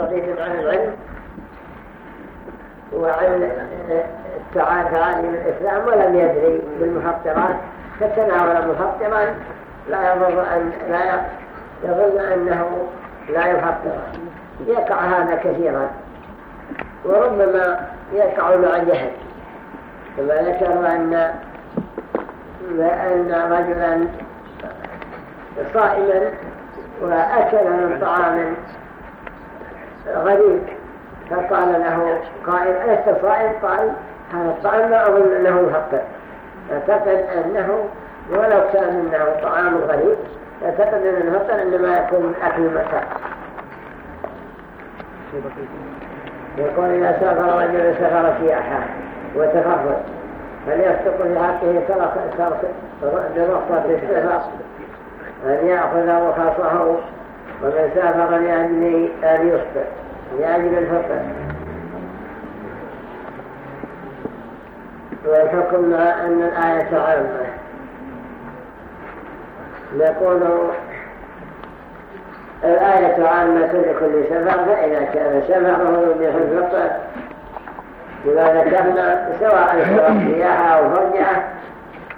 رضيت عن العلم وعن تعاليم الإسلام ولم يدري بالمفطرات فتناول مفطرا لا يظن أن لا يظن أنه لا يفطر يقع هذا كثيرا. وربما يقع مع جهل. كما ذكر أن أن رجلا صائما وأكل من طعام غريب. فقال له قائل ألست صائم؟ قال هذا الطعام لا أظن أنه يفطر أعتقد أنه ولو كان إنه طعام غريب أعتقد أن الفطر إنما يكون من أكل المساء. يقول إذا سافر رجل سفر سياحه وتفرد فليصدق في حقه برخصة السفر أن يأخذ رخصه ومن سافر لأجل أن يفطر لأجل الفطر والحكم أن الآية عامة. نقول الآية عامة لكل سفر فإذا كان سفره يبيح الفطر بما ذكرنا سواء سواء سياحة أو فرجعة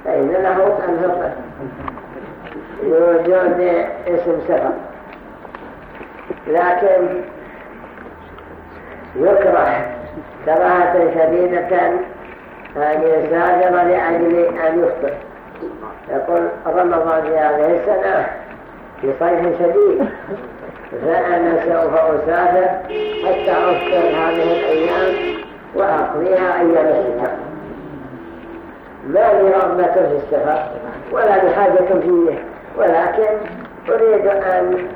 فإن له الفطر لوجود اسم سفر. لكن يكره كراهة شديدة أن يسافر لأجل أن يفطر يقول رمضان في هذه السنة في صيف شديد فأنا سوف أسافر حتى أفطر هذه الأيام وأقضيها أيام الشتاء ما لي رغبة في السفر ولا لحاجة فيه ولكن أريد أن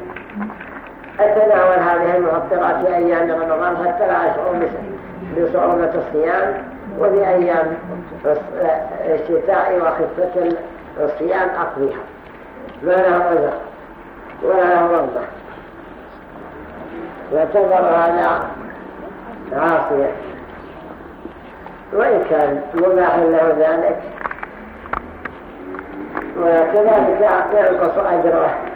أتناول هذه المفطرات في أيام رمضان حتى لا أشعر بصعوبة الصيام وفي أيام الشتاء وخفة الصيام أقضيها. ما له عذر ولا له رغبة يعتبر هذا عاصية. وإن كان مباح له ذلك وكذلك ينقص أجره.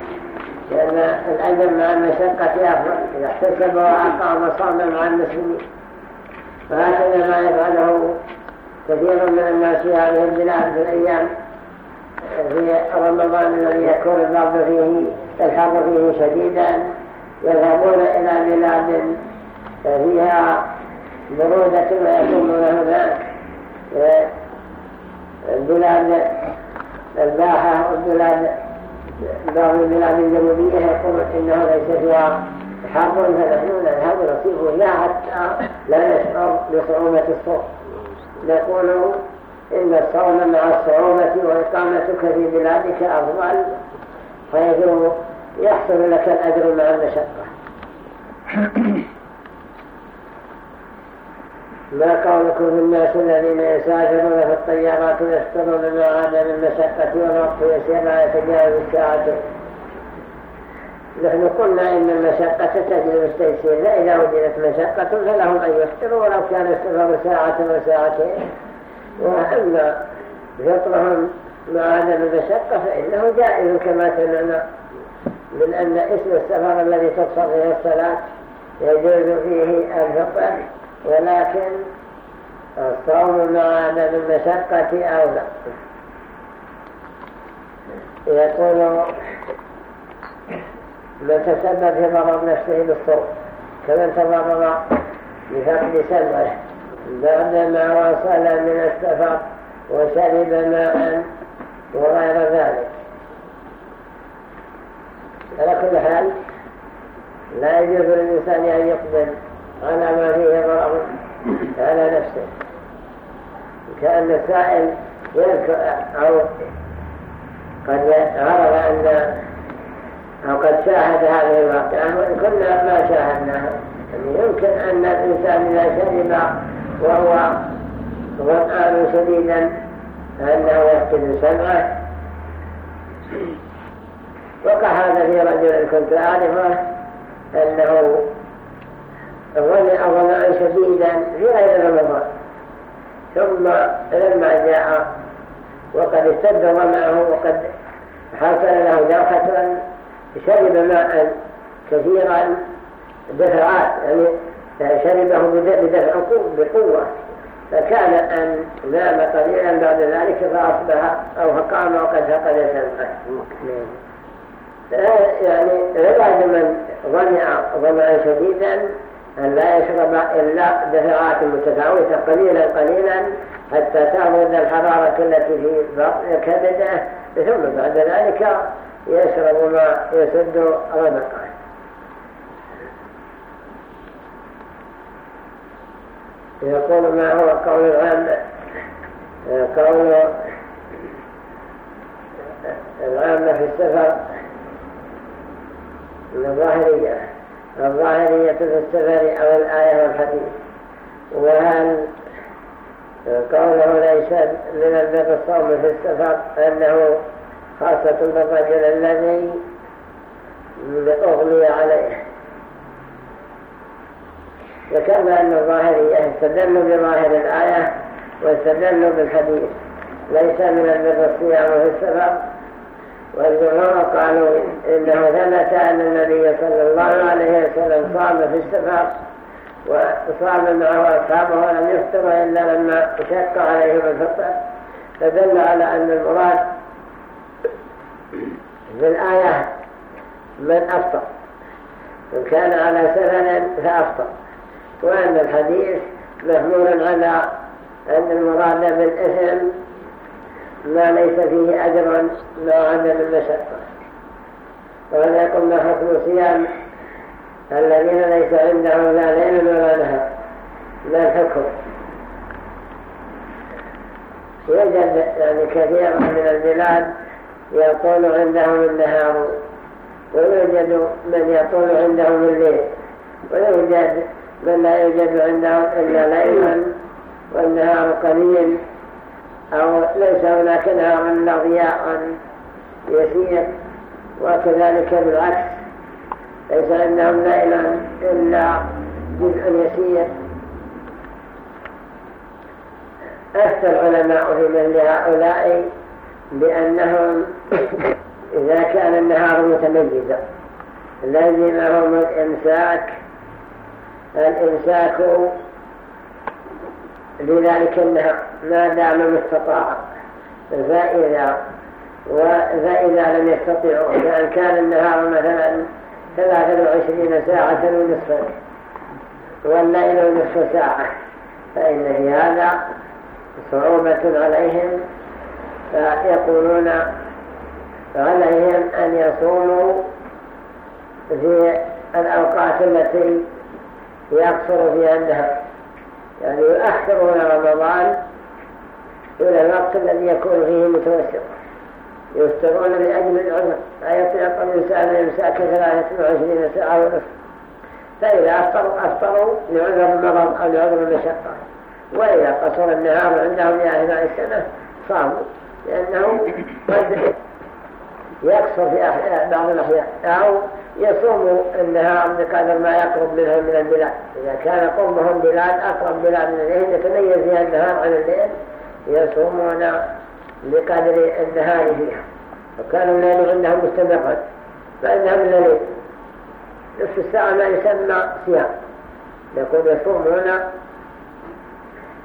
لأن الأجر مع المشقة أفضل إذا احتسب وأقام صوما مع المسلمين وهكذا ما يفعله كثير من الناس في هذه البلاد في الأيام في رمضان الذي يكون الضرب فيه الحر فيه شديدا يذهبون إلى بلاد فيها برودة ويكونون هناك. بلاد الباحة والبلاد بعض البلاد الجنوبية يقول إنه ليس فيها حر فنحن نذهب نصيب لا حتى لا نشعر بصعوبة الصوم. نقول إن الصوم مع الصعوبة وإقامتك في بلادك أفضل فيجب يحصل لك الأجر مع المشقة ما قولكم الناس الذين يسافرون في الطيارات ويفطرون مع عدم المشقة والوقت يسير لا يتجاوز الساعة نحن قلنا إن المشقة تجلب التيسير فإذا وجدت مشقة فلهم أن يفطروا ولو كان السفر ساعة وساعتين وأما فطرهم مع عدم المشقة فإنه جائز كما سمعنا من أن اسم السفر الذي تقصر فيه الصلاة يجوز فيه الفطر. ولكن الصوم مع عدم المشقة أولى. يقول من تسبب في ضرر نفسه بالصوم كمن تضرر بفقد سلوه بعدما وصل من السفر وشرب ماء وغير ذلك. على كل حال لا يجوز للإنسان أن يقبل على ما فيه ضرر على نفسه. كأن السائل يذكر أو قد عرف أن أو قد شاهد هذه الواقعة وإن كنا ما شاهدناها. يعني يمكن أن الإنسان إذا شرب وهو ظمآن شديدا أنه يفقد سمعه وقع هذا في رجل كنت أعرفه أنه ظمأ شديدا في غير رمضان. ثم لما جاء وقد اشتد ظمأه وقد حصل له جرحة شرب ماء كثيرا دفعات يعني شربه بدفع بقوة. فكان أن نام قليلا بعد ذلك فأصبح أو فقام وقد فقد سمعه يعني عباد من ظمع ظمعا شديدا أن لا يشرب إلا دفعات متفاوتة قليلا قليلا حتى تغرد الحرارة التي في بطن كبده. ثم بعد ذلك يشرب ما يسد رمقه يقول ما هو قول العام قول العامة في السفر الظاهرية. الظاهرية في السفر أو الآية والحديث. وهل قوله ليس من البر الصوم في السفر أنه خاصة بالرجل الذي أغلي عليه؟ ذكرنا أن الظاهرية استدلوا بظاهر الآية واستدلوا بالحديث. ليس من البر الصيام في السفر والجمهور قالوا إنه ثبت أن النبي صلى الله عليه وسلم صام في السفر وصام معه أصحابه ولم يفطر إلا لما شق عليهم الفطر. فدل على أن المراد في الآية من أفطر إن كان على سفر فأفطر وأن الحديث محمول على أن المراد بالإثم ما ليس فيه أجر مع عدم المشقة وليكن ما حكم صيام الذين ليس عندهم لا ليل ولا نهار. ما الحكم؟ يوجد يعني كثير من البلاد يطول عندهم النهار ويوجد من يطول عندهم الليل ويوجد من لا يوجد عندهم إلا ليلا والنهار قليل. أو ليس هناك نهار إلا ضياء يسير وكذلك بالعكس ليس عندهم ليلا إلا جزء يسير. أفتى العلماء في مثل هؤلاء بأنهم إذا كان النهار متميزا لازمهم الإمساك الإمساك لذلك النهار ما دام مستطاعا فإذا فإذا لم يستطيعوا كأن كان النهار مثلا ثلاثة وعشرين ساعة ونصفا والليل نصف ساعة فإن في هذا صعوبة عليهم فيقولون عليهم أن يصوموا في الأوقات التي يقصر فيها النهر يعني يؤخرون رمضان إلى الوقت الذي يكون فيه متوسط. يفترون لأجل العذر. لا يطلق الإنسان يمساك ثلاثة وعشرين ساعة ونصف فإذا أفطروا أفطروا لعذر المرض أو لعذر المشقة. وإذا قصر النهار عندهم لأثناء السنة صاموا. لأنه قد يكسر في بعض الأحيان أو يصوم النهار بقدر ما يقرب منهم من البلاد. إذا كان قربهم بلاد أقرب بلاد من إليهم يتميز فيها النهار عن الليل يصومون بقدر النهار فيها. وكان الليل عندهم مستمرا فإنهم الليل نصف الساعة ما يسمى صيام. يقول يصومون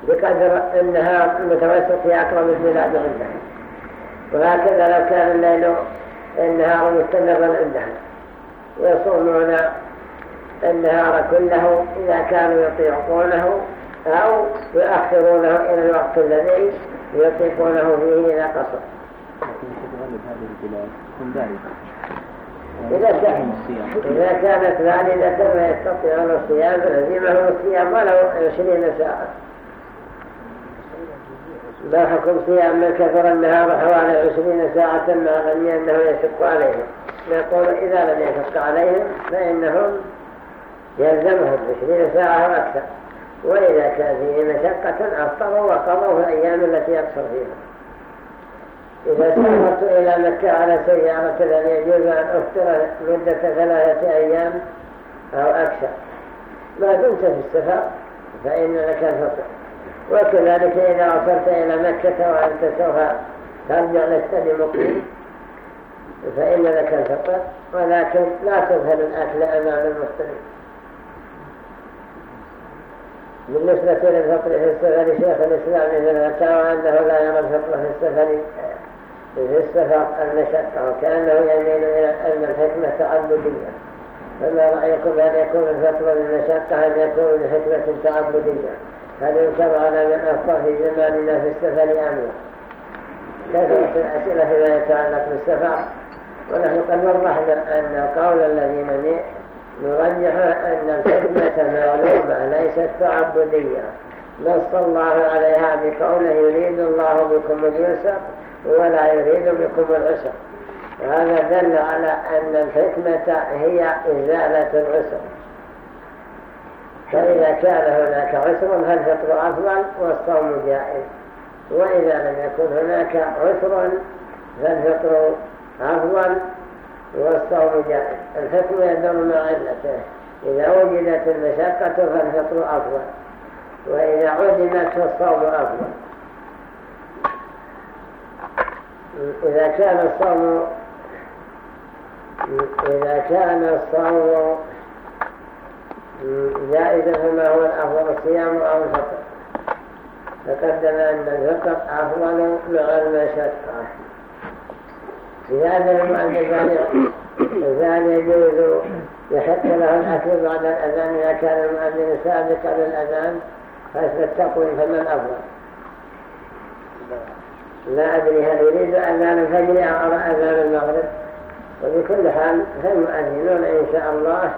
بقدر النهار المتوسط في أقرب البلاد عندهم. وهكذا لو كان الليل النهار مستمرا عندهم. يصومون النهار كله إذا كانوا يطيقونه أو يؤخرونه إلى الوقت الذي يطيقونه فيه إلى قصر. إذا كانت والدة ويستطيعون الصيام فلزمهم الصيام ولو عشرين ساعة. ما حكم صيام من كثر النهار حوالي عشرين ساعة مع غني أنه يشق عليهم نقول إذا لم يشق عليهم فإنهم يلزمهم عشرين ساعة وأكثر وإذا كان فيه مشقة أفطروا وقضوا في الأيام التي يقصر فيها. إذا سافرت إلى مكة على سيارة الذي يجوز أن أفطر مدة ثلاثة أيام أو أكثر. ما دمت في السفر فإن لك الفطر. وكذلك إذا وصلت إلى مكة وأنت سوف ترجع لست بمقيم. فإن لك الفطر ولكن لا تظهر الأكل أمام المسلمين بالنسبة للفطر في السفر شيخ الإسلام ابن الفتاوى أنه لا يرى الفطر في السفر في السفر المشقة وكأنه يميل إلى أن الحكمة تعبدية. فما رأيكم أن يكون الفطر بالمشقة أن يكون بحكمة تعبدية؟ هل ينكر على من أفطر في زماننا في السفر أم لا؟ كثرة الأسئلة فيما يتعلق بالسفر؟ ونحن قد وضحنا أن قول الذين نرجح أن الحكمة معلومة ليست تعبدية نص الله عليها بقوله يريد الله بكم اليسر ولا يريد بكم العسر. وهذا دل على أن الحكمة هي إزالة العسر. فإذا كان هناك عسر فالفطر أفضل والصوم جائز. وإذا لم يكن هناك عسر فالفطر أفضل والصوم جائز الحكم يدور مع علته إذا وجدت المشقة فالفطر أفضل وإذا عدمت فالصوم أفضل إذا كان الصوم إذا كان الصوم جائزا فما هو الأفضل الصيام أو الفطر. تقدم أن الفطر أفضل مع المشقة. في هذا المؤذن الثاني يجوز يحق له الأكل بعد الأذان إذا كان المؤذن سابقا للأذان فاسم التقوي فمن أفضل. لا أدري هل يريد أذان الفجر أو أذان المغرب. وبكل حال فالمؤذنون إن شاء الله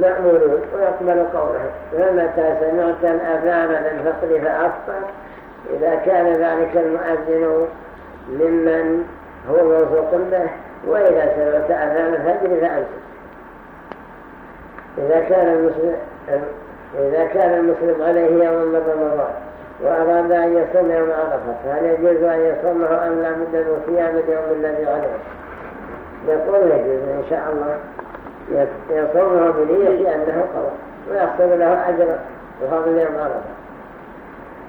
مأمورون ويقبل قوله فمتى سمعت الأذان للفطر فأفطر. إذا كان ذلك المؤذن ممن هو موثوق به وإذا سمعت أذان الفجر فأمسك إذا كان المسلم إذا كان المسلم عليه يوم من رمضان وأراد أن يصوم يوم عرفة فهل يجوز أن يصومه أم لا بد من صيام اليوم الذي عليه؟ يقول يجوز إن شاء الله يصومه بنية أنه قضى ويحصل له أجر وفضل يوم عرفة.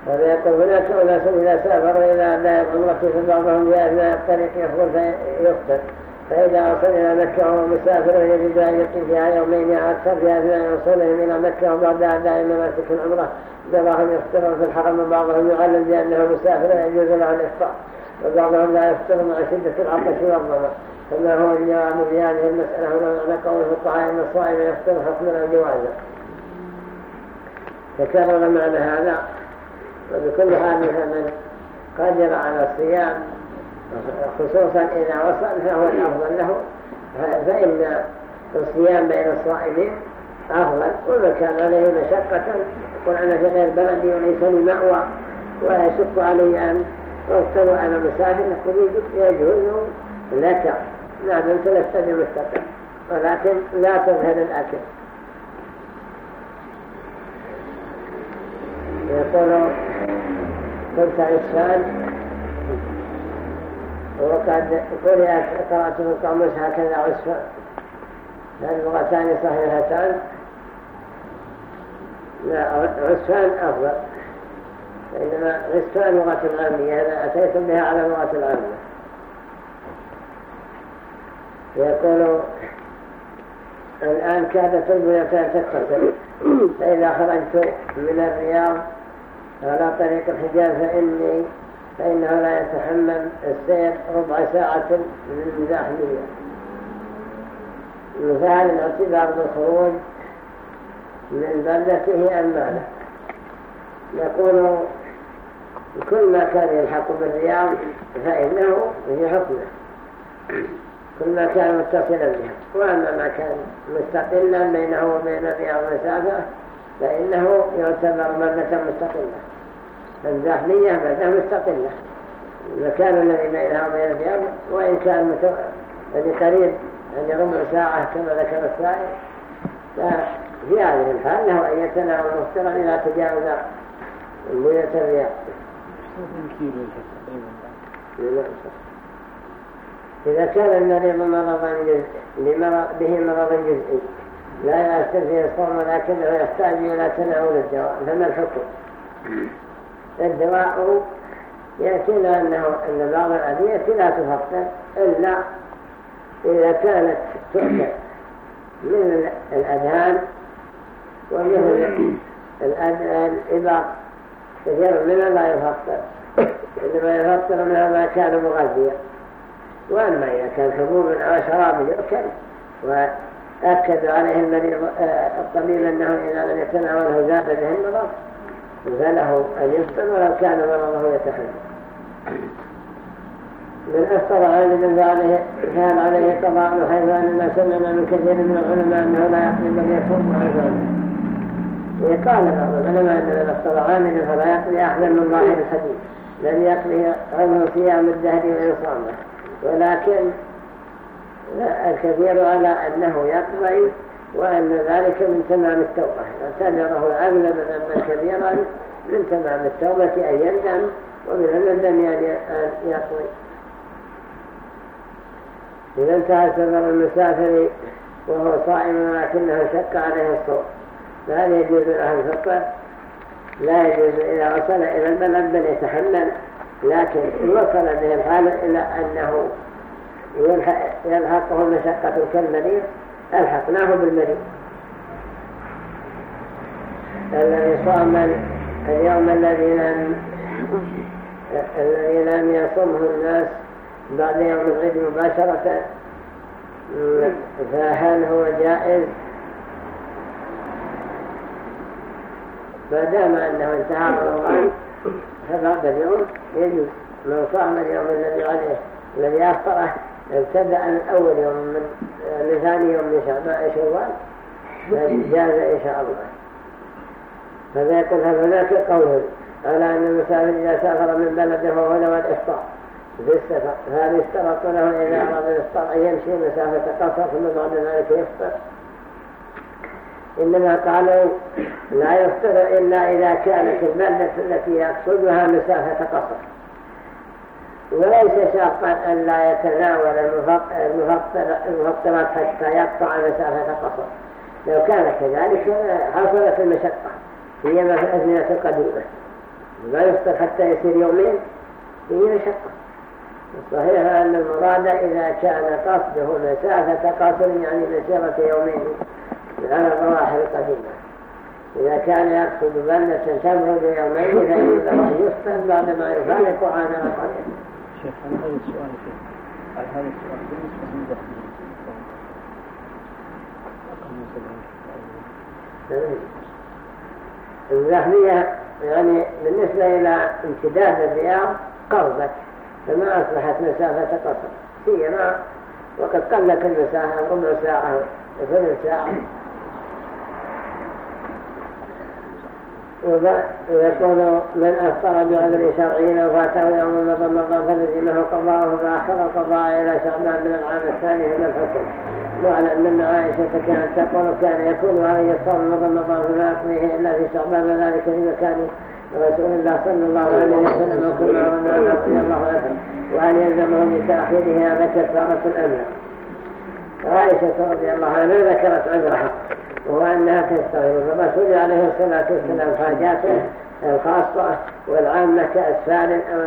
هذا يقول هناك أناس إذا سافر إلى لا العمرة فبعضهم بأثناء الطريق يخبر فيقتل فإذا وصل إلى مكة وهو مسافر يجب أن يقيم فيها يومين أكثر في أثناء وصولهم إلى مكة وبعد أداء مناسك العمرة. بعضهم يفطر في الحرم وبعضهم يعلم بأنه مسافر ويجوز له الإفطار وبعضهم لا يفطر مع شدة العطش والظمأ فما هو الجواب في هذه المسألة؟ هنا معنى قول الفقهاء أن الصائم يفطر حكما جوازا. تكرر معنى هذا. وبكل حال فمن قدر على الصيام خصوصا إذا وصل فهو الأفضل له. فإن الصيام بين الصائمين أفضل ومن كان عليه مشقة يقول أنا في غير بلدي وليس لي مأوى ويشق علي أن أفطر أنا مسافر يقول يجوز لك. لا دمت لست بمستقر ولكن لا تظهر الأكل. يقول كنت عسفان وقد قرأ قرأت في القاموس هكذا عسفان اللغتان صحيحتان؟ لا عسفان أفضل. فإنما عسفان لغة العامية أنا أتيتم بها على لغة العامية يقول الآن كادت البيوتان تتصل فإذا خرجت من الرياض على طريق الحجاز فإني فإنه لا يتحمل السير ربع ساعة من زاحمية مثال الاعتبار بالخروج من بلدته المانع يقول كل ما كان يلحق بالرياض فإنه في حكمه. كل ما كان متصلا بها. وأما ما كان مستقلا بينه وبين الرياض مسافة فإنه يعتبر بلدة مستقلة. الزحمية بلدة مستقلة. المكان الذي بينها وبين الرياض وإن كان. يعني قريب يعني ربع ساعة كما ذكر السائل ففي هذه الحال له أن يتناول مفترا إلى تجاوز بيوت الرياض إذا كان المريض مرضا به مرض جزئي. لا فيه الصوم ولكنه يحتاج إلى تناول الدواء فما الحكم؟ الدواء يأتينا أنه أن بعض الأدوية لا تفطر إلا إذا كانت تؤكل من الأذهان ومثل الإباق كثير منها لا يفطر إنما يفطر منها ما كان مغذيا. وأما إذا كان حبوب أو شراب يؤكل وأكد عليه المريض الطبيب أنه إذا لم يتناوله زاد به المرض فله أن يفطر ولو كان مرضه يتحمل من أفطر عامدا فعليه كان عليه قضاء حيث أننا سمعنا من كثير من العلماء أنه لا يقضي بل يكون عن قال بعض العلماء أن من أفطر عامدا فلا يقضي أحدا من ظاهر الحديث. لم يقضي عنه صيام الدهر وإصامه ولكن الكثير على أنه يقضي وأن ذلك من تمام التوبة. اعتبره العمل من كبيرا من تمام التوبة أن يندم ومن الندم أن يقضي إذا انتهى سفر المسافر وهو صائم ولكنه شك عليه الصوم. فهل يجوز له الفطر لا يجوز. إذا وصل إلى البلد بل يتحمل لكن وصل به الحال إلى أنه يلحقه المشقة كالمريض ألحقناه بالمريض. الذي صام اليوم الذي لم الذي لم يصمه الناس بعد يوم العيد مباشرة فهل هو جائز؟ ما دام أنه انتهى رمضان فبعد اليوم يجوز. من صام اليوم الذي عليه الذي أفطره ابتدأ من أول يوم من ثاني يوم من شعبان شوال جاز إن شاء الله. فذا يقول هناك قول على أن المسافر إذا سافر من بلده فهو له الإفطار في السفر فهل يشترط له إذا أراد الإفطار أن يمشي مسافة قصر ثم بعد ذلك يفطر؟ إنما قالوا لا يفطر إلا إذا كانت البلدة التي يقصدها مسافة قصر. وليس شرطا أن لا يتناول المفطرات حتى يقطع مسافة قصر. لو كان كذلك حصلت المشقة. هي في الأزمنة القديمة. لا يفطر حتى يصير يومين هي مشقة. صحيح أن المراد إذا كان قصده مسافة قصر يعني مسيرة يومين على الظواهر القديمة. إذا كان يقصد بلدة تمرد يومين فإنه يفطر بعد ما يفارق عن رقبه شيخ هذا السؤال على هذا السؤال بالنسبة يعني بالنسبة إلى امتداد الرياض قربت فما أصبحت مسافة قصر. سيما وقد قلت المسافة ربع ساعة وثلث ساعة. ويقول من أفطر بعذر شرعي لو فاته يوم من رمضان فلزمه قضاءه فأخر القضاء إلى شعبان من العام الثاني من الحكم. واعلم أن عائشة كانت تقول كان يكون عليه الصوم من رمضان فلا يقضيه إلا في شعبان وذلك في مكان رسول الله صلى الله عليه وسلم وكل رمضان رضي الله عنه وأن يلزمه بتأخيره هذا كفارة الأمر. عائشة رضي الله عنها ذكرت عذرها. وهو أنها تستغير فالرسول عليه الصلاة والسلام حاجاته الخاصة والعامة كأسفار أو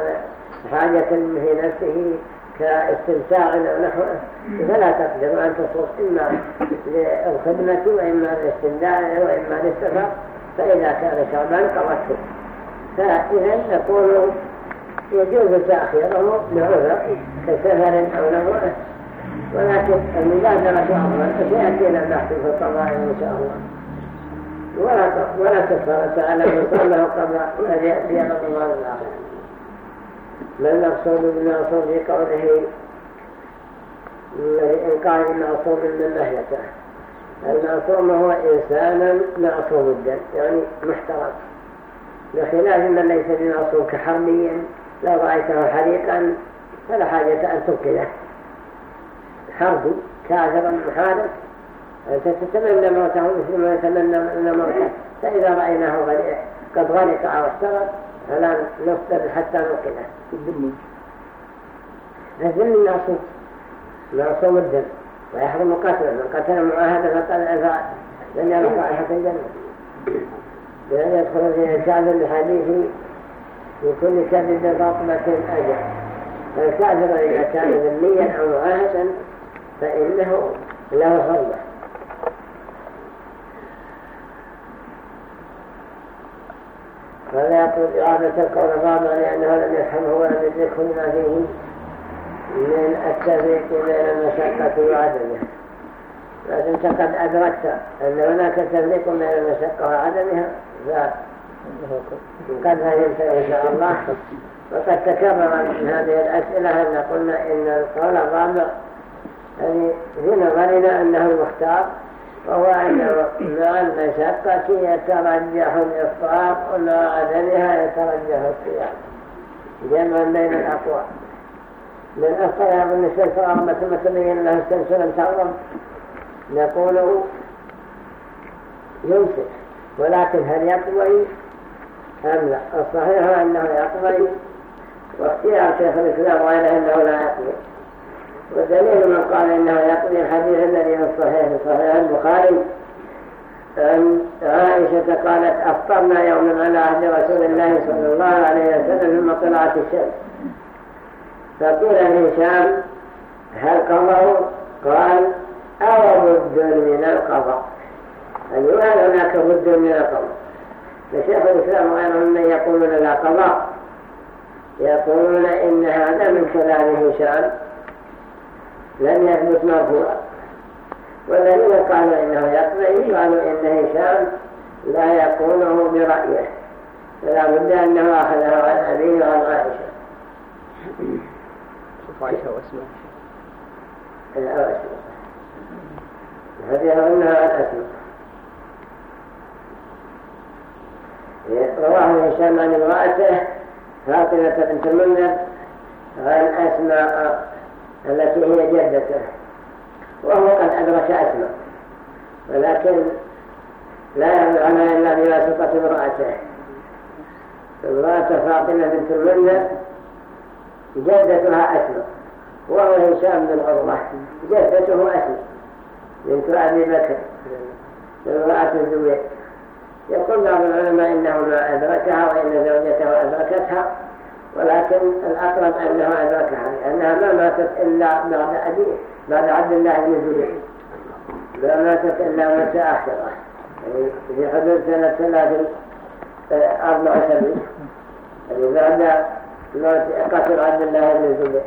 حاجة في نفسه كاستمتاع أو نحوه فلا تقدر أن تصوص إما للخدمة وإما للاستمتاع وإما للسفر فإذا كان شعبان قضته فإذا نقول يجوز تأخيره لعذر كسفر أو نحوه ولكن المبادرة أفضل فسيأتينا البحث في القضاء إن شاء الله. ولا ولا كفارة على من قبل أن يأتي رمضان الآخر. ما المقصود بالمعصوم في قوله إنقاذ المعصوم من نهيته. المعصوم هو إنسانا معصوم الدم يعني محترم. بخلاف من ليس بمعصوم كحربي لو رأيته حريقا فلا حاجة أن تنقذه حرب كافرا محارب تتمنى موته مثل ما يتمنى موته. فإذا رأيناه قد غرق أو احترق فلا نفطر حتى نوقفه الذم الذم معصوم معصوم الدم ويحرم قتله. من قتل معاهدة فقد لم يرى رائحة الجنة لأن يدخل في الكافر الحديث في كل كبد رطبة أجر فالكافر إذا كان ذميا أو معاهدا فإنه له حرمة فلا يطلب إرادة القول الرابع لأنه لم يفهمه ولم يدركه لما فيه من التفريق بين المشقة وعدمها لكن قد أدركت أن هناك تفريق بين المشقة وعدمها فقد فهمت إن شاء الله. وقد تكرر من هذه الأسئلة أن قلنا إن القول الرابع يعني في نظرنا أنه المختار وهو أنه مع المشقة يترجح الإفطار ومع عدمها يترجح الصيام. جمع بين الأقوال من أفطر يظن الشمس رغم ثم تبين له الشمس لم تغرب نقول يمسك ولكن هل يطوي أم لا؟ الصحيح أنه يطوي واختيار شيخ الإسلام غيره أنه لا يطوي ودليل من قال إنه يطوي الحديث الذي في الصحيح صحيح البخاري. أن عائشة قالت أفطرنا يوما على عهد رسول الله صلى الله عليه وسلم ثم طلعت الشمس. فقيل لهشام هل قضوا؟ قال أو بد من القضاء. أي هل هناك بد من القضاء؟ فشيخ الإسلام غيرهم من يقولون لا قضاء. يقولون إن هذا من كلام هشام. لم يثبت مرفوعا والذين قالوا إنه يقضي قالوا إن هشام لا يقوله برأيه. فلا بد أنه أخذه عن أبيه وعن عائشة. شوف عائشة واسمه الأواسم هذه أنها عن أسماء. رواه هشام عن امرأته فاطمة بنت المنذر عن أسماء. التي هي جدته وهو قد أدرك أسماء. ولكن لا يعلم إلا بواسطة امرأته. امرأة فاطمة بنت المنذر جدتها أسماء. وهو هشام بن عروة. جدته أسماء. بنت أبي بكر. امرأة الزبير يقول بعض العلماء إنه ما أدركها وإن زوجته أدركتها. ولكن الأقرب أنه أدركها لأنها ما ماتت إلا بعد أبيه بعد عبد الله بن الزبير ما ماتت إلا متأخرة يعني في حدود سنة ثلاث أربع سنين يعني بعد موت قتل عبد الله بن الزبير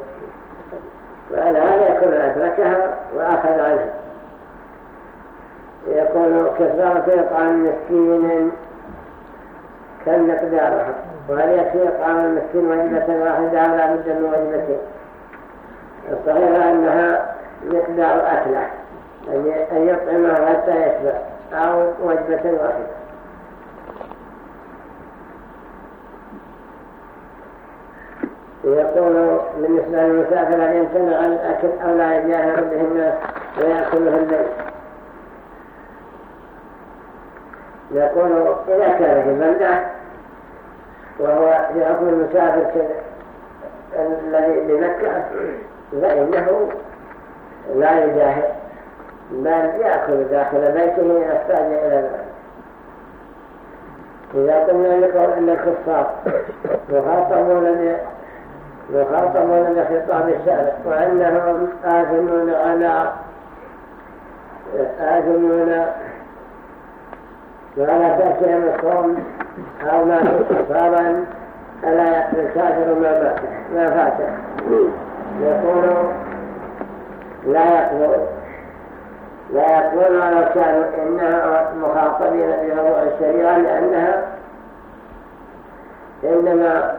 وعلى هذا يكون أدركها وأخذ عنها. يقول كثرة إطعام مسكين كم وهل يكفي إطعام المسكين وجبة واحدة ولا بد من وجبتين الصحيح أنها مقدار أكلة أن يطعمه حتى يشبع أو وجبة واحدة. يقول بالنسبة للمسافر أن يمتنع الأكل أو لا يجاهر به الناس ويأكله البيت؟ يقول إذا كان في بلدة وهو حكم المسافر الذي بمكة فإنه لا يجاهد بل يأكل داخل بيته إن احتاج إلى ذلك إذا قلنا لكم أن الكفار مخاطبون مخاطبون بخطاب الشارع وأنهم آثمون على آثمون ولا تأتيهم الصوم أو ما كفارا ألا يأتي الكافر ما ما فاته يقول لا يقبل لا يقبل ولو كانوا إنها مخاطبين بموضوع الشريعة لأنها إنما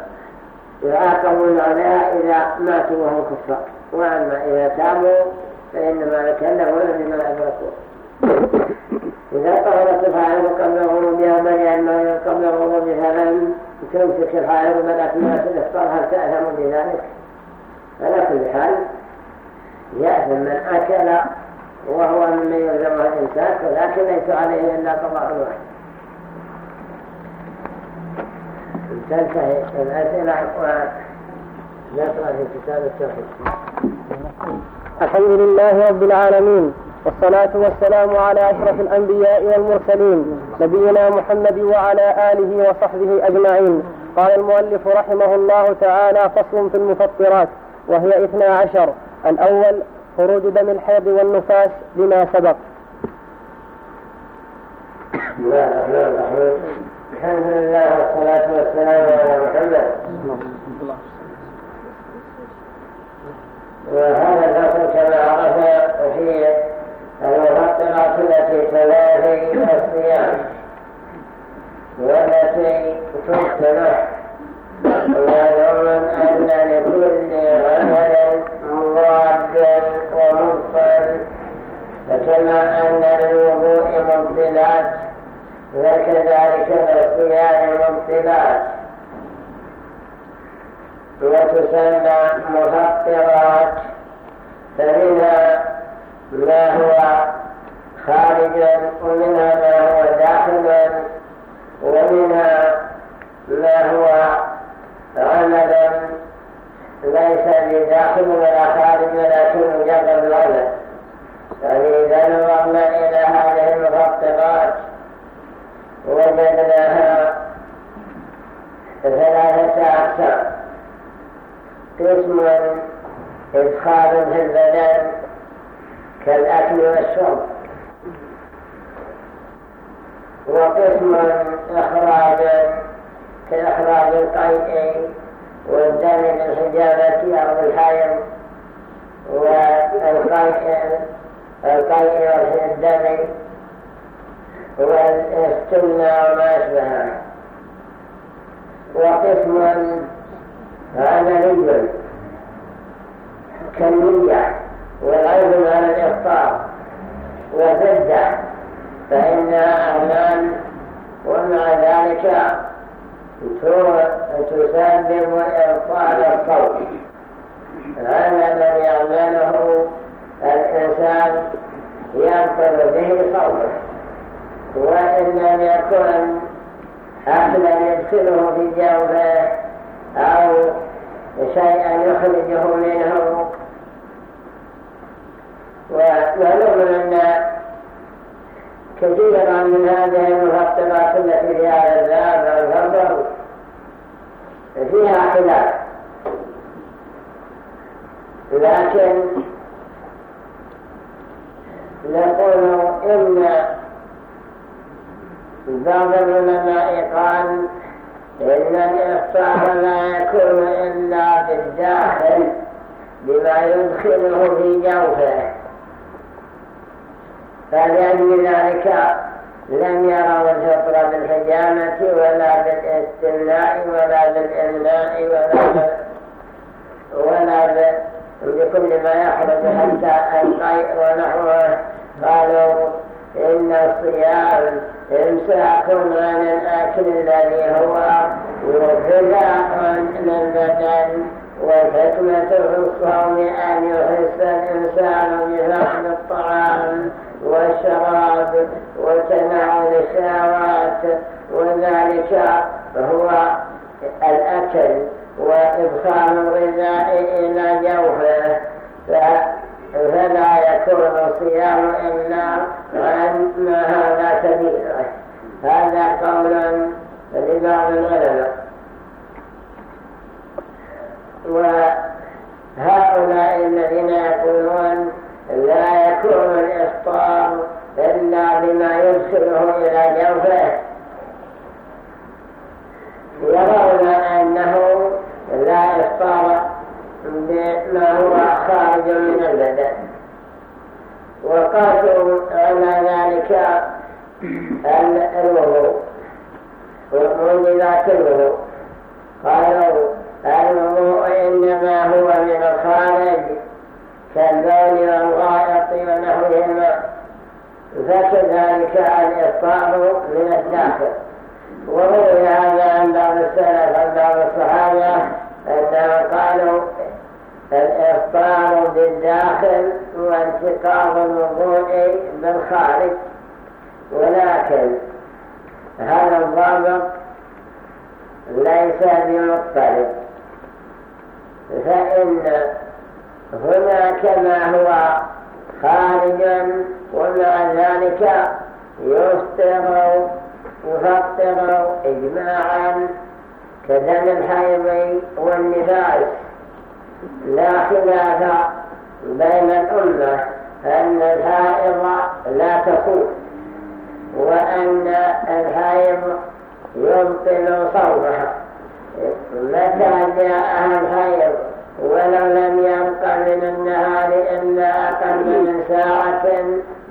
يعاقبون عليها إذا ماتوا وهم كفار. وأما إذا تابوا فإنما يكلفون بما أدركوا إذا طهرت الحائض قبل غروبها بني الماء قبل غروبها لم تمسك الحائض بدأت ما الإفطار هل تأثم بذلك؟ على كل حال يأثم من أكل وهو ممن يلزمه الإمساك ولكن ليس عليه إلا قضاء واحد تنتهي الأسئلة ونقرأ في كتاب التوحيد. الحمد لله رب العالمين. والصلاة والسلام على أشرف الأنبياء والمرسلين نبينا محمد وعلى آله وصحبه أجمعين. قال المؤلف رحمه الله تعالى فصل في المفطرات وهي اثنا عشر الأول خروج دم الحيض والنفاس بما سبق. بسم الله الرحمن الرحيم. الحمد لله والصلاة والسلام على محمد. وهذا الفصل كما عرفنا وفيه المفطرات التي تنافي الصيام والتي تجتمع ومعلوم أن لكل عمل مضاد ومبطل فكما أن للوضوء مبطلات وكذلك للصيام مبطلات وتسمى مفطرات فمنها ما هو خارجا ومنها ما هو داخلا ومنها ما هو عملا ليس بداخل ولا خارج ولكن مجرد العمل يعني إذا نظرنا إلى هذه المفطرات وجدناها ثلاثة أقسام. قسم إدخال في البدن كالأكل والشرب. وقسم إخراج كإخراج القيء والدم بالحجابة أو بالحيض والقيء القيء الدم والاستنى وما أشبهه وقسم عملي. كالنية والعزم على الإفطار وزدة فإنها أعمال ومع ذلك تسبب إبطال الصوت هذا الذي يعمله الإنسان يبطل به صوته. وإن لم يكن أهلا يدخله في جوفه أو شيئا يخرجه منه ومعلوم أن كثيرا من هذه المفطرات التي في هذا الباب والفضل. فيها خلاف. لكن نقول إن بعض العلماء قال إن الإفطار لا يكون إلا بالداخل بما يدخله في جوفه. فلأجل ذلك لم يروا الفطر بالحجامة ولا بالاستمناء ولا بالإمناء ولا ولا بكل ما يحرز حتى القيء ونحوه. قالوا إن الصيام إمساك عن الأكل الذي هو غذاء للبدن والحكمة في الصوم أن يحس الإنسان بفقد الطعام. والشراب وتناول الشهوات وذلك هو الأكل وإدخال الغذاء إلى جوفه. فلا يكون الصيام إلا أن هذا كبيرة هذا قول لبعض العلماء. وهؤلاء الذين يقولون لا يكون الإفطار إلا بما يدخله إلى جوفه. يرون أنه لا إفطار بما هو خارج من البدن. وقالوا على ذلك الوضوء وموجبات الوضوء قالوا الوضوء إنما هو من الخارج. كالبول والغائط ونحوهما فكذلك الإفطار من الداخل وروي هذا عن بعض السلف عن بعض الصحابة أنهم قالوا الإفطار بالداخل وانتقاض الوضوء بالخارج. ولكن هذا الضابط ليس بمضطرب فإن هناك ما هو خارجا ومع ذلك يفطر يفطر إجماعا كدم الحيض والنفاس. لا خلاف بين الأمة أن الحائض لا تكون وأن الحائض يبطل صومها متى جاءها الحيض ولو لم يبق من النهار إلا أقل من ساعة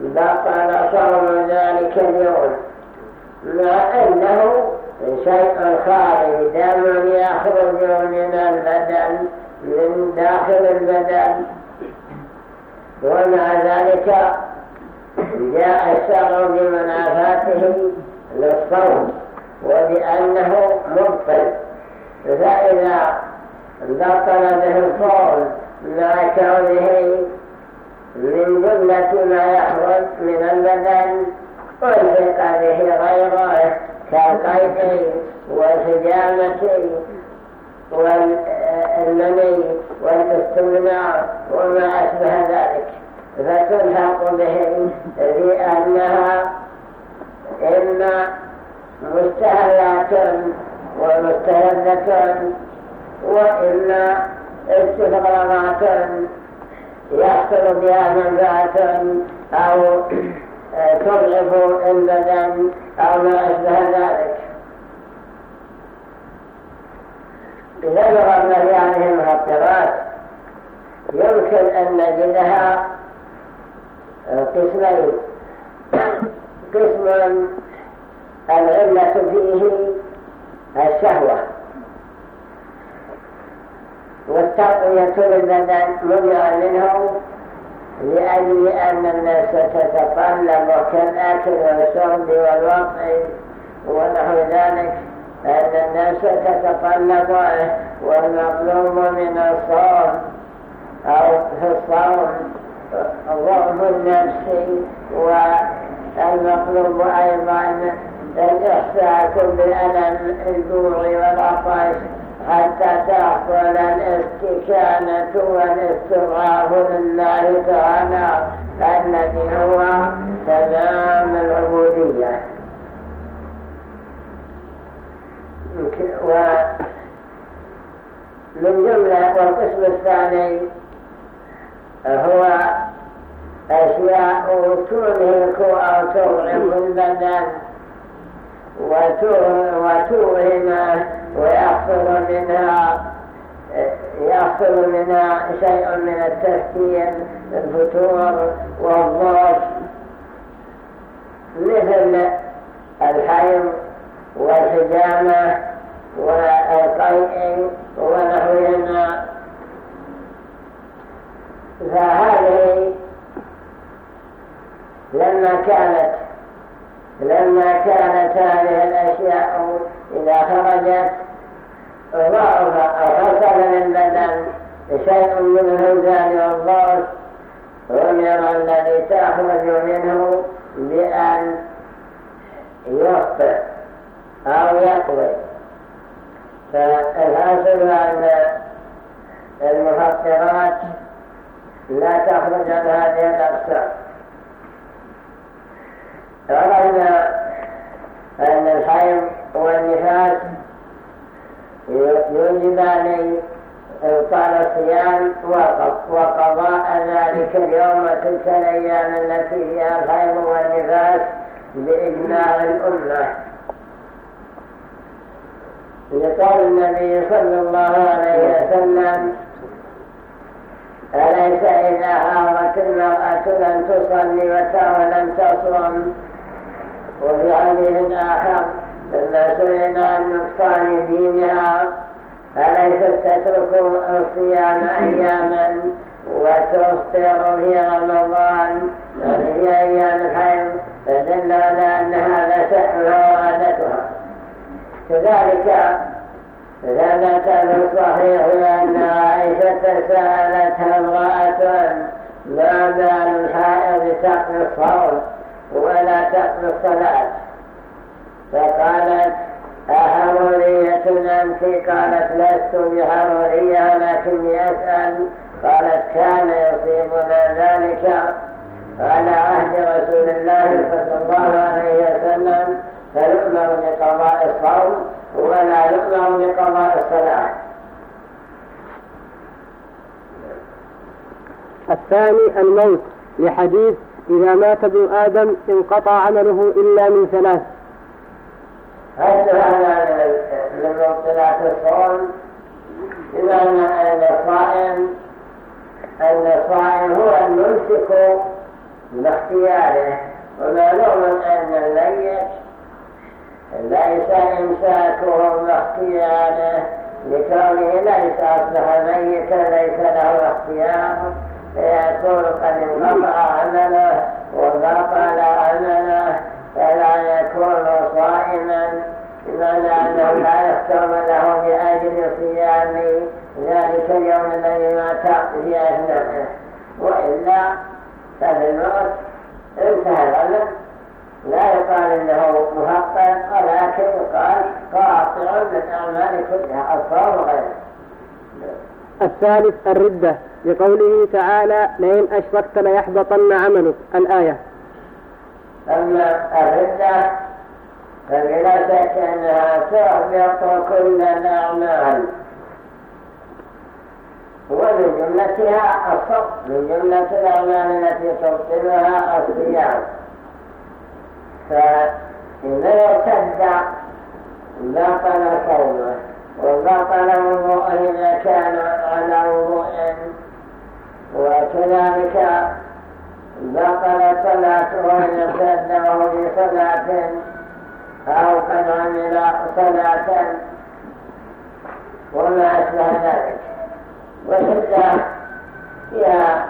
بطل صوم ذلك اليوم. مع أنه شيء خارج دم يخرج من البدن من داخل البدن. ومع ذلك جاء الشرع بمنافاته للصوم وبأنه مبطل. فإذا بطل به الصوم مع كونه من جملة ما يخرج من البدن ألحق به غيره كالقيد والحجامة والمني والاستمناء وما أشبه ذلك فتلحق به لأنها إما مستهلات ومستهدة وإما استفراغات يحصل بها منفعة أو تضعف البدن أو ما أشبه ذلك. في هذه المخطرات يمكن أن نجدها قسمين قسم العلة فيه الشهوة. والتقوية للبدن منع منه لأجل أن الناس تتطلب كالأكل والشرب والوضع ونحو ذلك. أن الناس تتطلب والمطلوب من الصوم أو في الصوم ضعف النفس والمطلوب أيضا الإحساس بألم الجوع والعطش. حتى تحصل الاستكانة والاستضعاف لله تعالى الذي هو تمام العبودية. ومن جملة والقسم الثاني هو أشياء تنهك أو تضعف البدن وتوهم ويحصل منها يحصل منها شيء من التفكير الفتور والضعف مثل الحيض والحجامة والقيء ونحوهما. فهذه لما كانت لما كانت هذه الأشياء إذا خرجت ضعف أو من بدن شيء من الهزال والضعف أمر الذي تخرج منه بأن يخطئ أو يقضي. فالحاصل أن المفطرات لا تخرج عن هذه الأقسام. رأينا أن الحيض والنفاس يوجبان إبطال الصيام وقضاء ذلك اليوم تلك الأيام التي فيها الحيض والنفاس بإجماع الأمة. لقول النبي صلى الله عليه وسلم أليس إذا حاضت المرأة لم تصلي وترى لم تصم؟ وفي حديث آخر لما سئل عن نقصان دينها أليست تترك الصيام أياما وتفطر في رمضان؟ وفي أيام الحيض فدل على أن هذا شأنها وعادتها. كذلك ثبت في الصحيح أن عائشة سألتها امرأة ما بال الحائض تقضي الصوم؟ ولا تقضي الصلاة. فقالت أحرورية أنت؟ قالت لست بحرورية لكني أسأل. قالت كان يصيبنا ذلك. على عهد رسول الله صلى الله عليه وسلم فيؤمر بقضاء الصوم ولا يؤمر بقضاء الصلاة. الثاني الموت. لحديث إذا مات ابن آدم انقطع عمله إلا من ثلاث. هل هذا من مبطلات الصوم بمعنى أن الصائم أن الصائم هو الممسك باختياره ومعلوم أن الميت ليس إمساكه باختياره لكونه ليس أصبح ميتا ليس له اختيار. فيكون قد انقطع عمله وبطل عمله فلا يكون صائما بمعنى أنه لا يختم له بأجل صيام ذلك اليوم الذي مات في أثناءه وإلا ففي الموت انتهى العمل لا يقال إنه مهقق ولكن يقال قاطع من الاعمال كلها الصوم وغيره الثالث الردة لقوله تعالى لئن أشركت ليحبطن عملك. الآية. أما الردة فبلا شك أنها تحبط كل الأعمال. ومن جملتها الصوم من جملة الأعمال التي تبطلها الصيام. فإذا ارتد بطل صومه وبطل وضوءه إذا كان على وضوء وكذلك بطل صلاته إن ارتد وهو بصلاة أو قد عمل صلاة. وما أشبه ذلك. وشدة فيها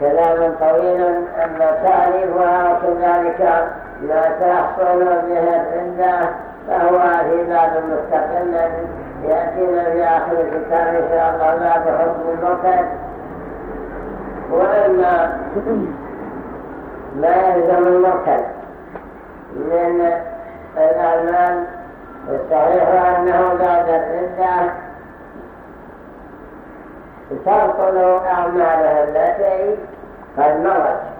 كلام طويل أما تعريفها وكذلك ما تحصل بها العدة فهو باب مستقل يأتينا في آخر الكتاب إن شاء الله باب حكم المرتد وأما ما يلزم المرتد من الأعمال الصحيح أنه بعد العدة تبطل أعمالها التي قد مرت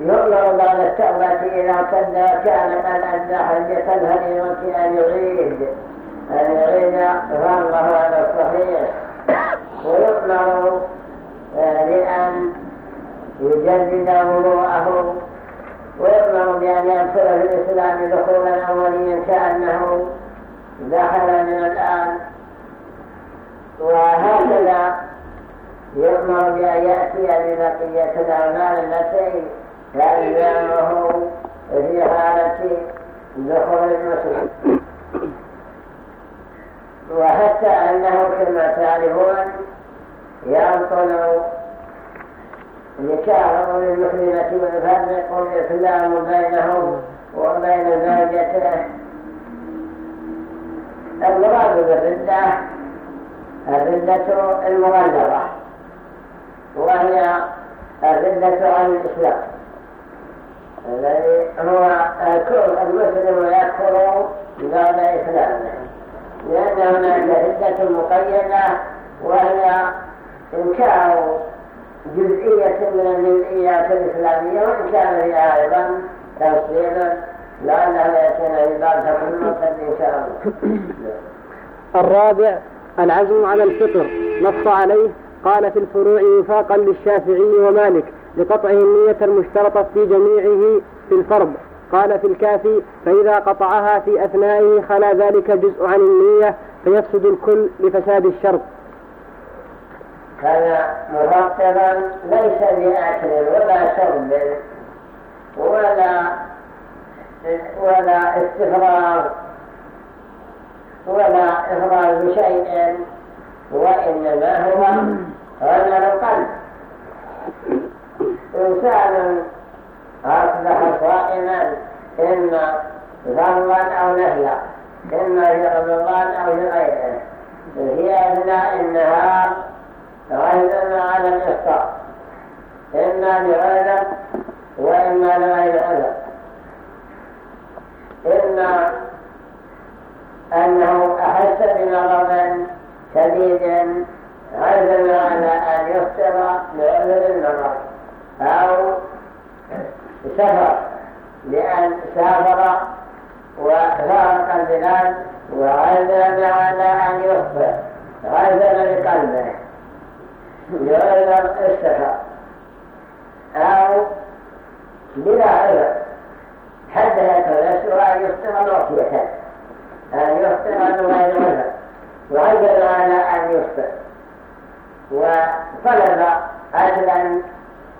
يؤمر بعد التوبة إذا قد كان قد أدى حجة الهديمة أن يعيد. أن يعيد فرضه على الصحيح ويؤمر لأن يجدد وضوءه. ويؤمر بأن يدخل في الإسلام دخولا أوليا كأنه دخل من الآن. وهكذا يؤمر بأن يأتي ببقية الأعمال التي تلزمه في حالة دخول المسلم وحتى أنه كما تعرفون يبطل نكاح للمسلمة ويفرق الإسلام بينهم وبين زوجته. المراد بالردة الردة المغلظة وهي الردة عن الإسلام. الذي هو كون المسلم يكفر بعد إسلامه لأن هناك ردة مقيدة وهي إنكار جزئية من الجزئيات الإسلامية وإن كان فيها أيضا تفصيل لعله يأتينا ببعض المرتد إن شاء الله. الرابع العزم على الفطر. نص عليه قال في الفروع وفاقا للشافعي ومالك. لقطعه النية المشترطة في جميعه في الفرض. قال في الكافي فإذا قطعها في أثنائه خلا ذلك جزء عن النية فيفسد الكل لفساد الشرط. كان مفطرا ليس بأكل ولا شرب ولا ولا استفراغ ولا إفراغ شيء وإنما هو غنى القلب إنسان أصبح صائما إما ذرا أو نهلا إما في رمضان أو في غيره في أثناء النهار غير على الإفطار إما بعذر وإما لغير عذر إما أنه أحس بمرض شديد عزم على أن يفطر بعذر المرض أو سفر لأن سافر وفارق البلاد وعزم على أن يخطئ عزم لقلبه يعذر السفر. أو بلا عذر حتى يكون أن يخطئ الوصية. أن يخطئ غير عذر وعزم على أن يخطئ وطلب أجلا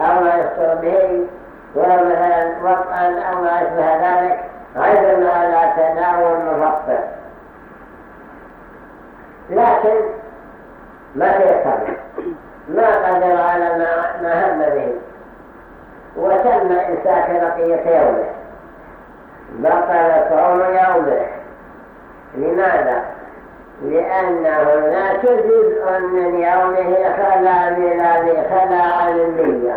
أو ما يخطر به ولو مثلا وطئا أو ما أشبه ذلك غير ما لا تناول مفطر لكن ما تيسر ما قدر على ما هم به. وتم إنساك بقية يومه. بطل صوم يومه. لماذا؟ لأن هناك جزء من يومه خلا من خلا عن النية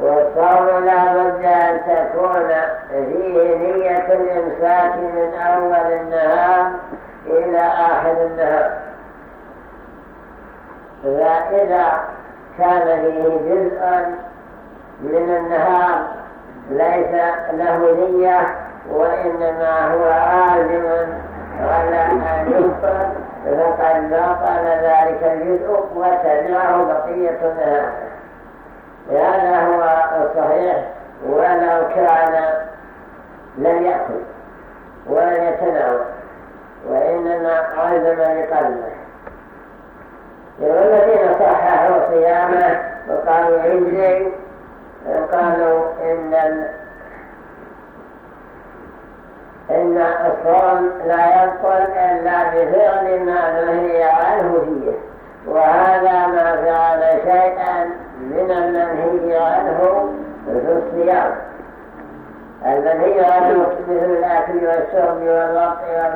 والصوم لا بد أن تكون فيه نية الإمساك من أول النهار إلى آخر النهار. فإذا كان فيه جزء من النهار ليس له نية وإنما هو عازم على أن يفطر فقد بطل ذلك الجزء وتبعه بقية النهار هذا هو الصحيح ولو كان لم يأكل ولم يتناول وإنما عزم بقلبه والذين صححوا صيامه وقالوا عندي قالوا إن إن الصوم لا يبطل إلا بفعل ما نهي عنه فيه. وهذا ما فعل شيئا من المنهي عنه في الصيام. المنهي عنه مثل الأكل والشرب والوطء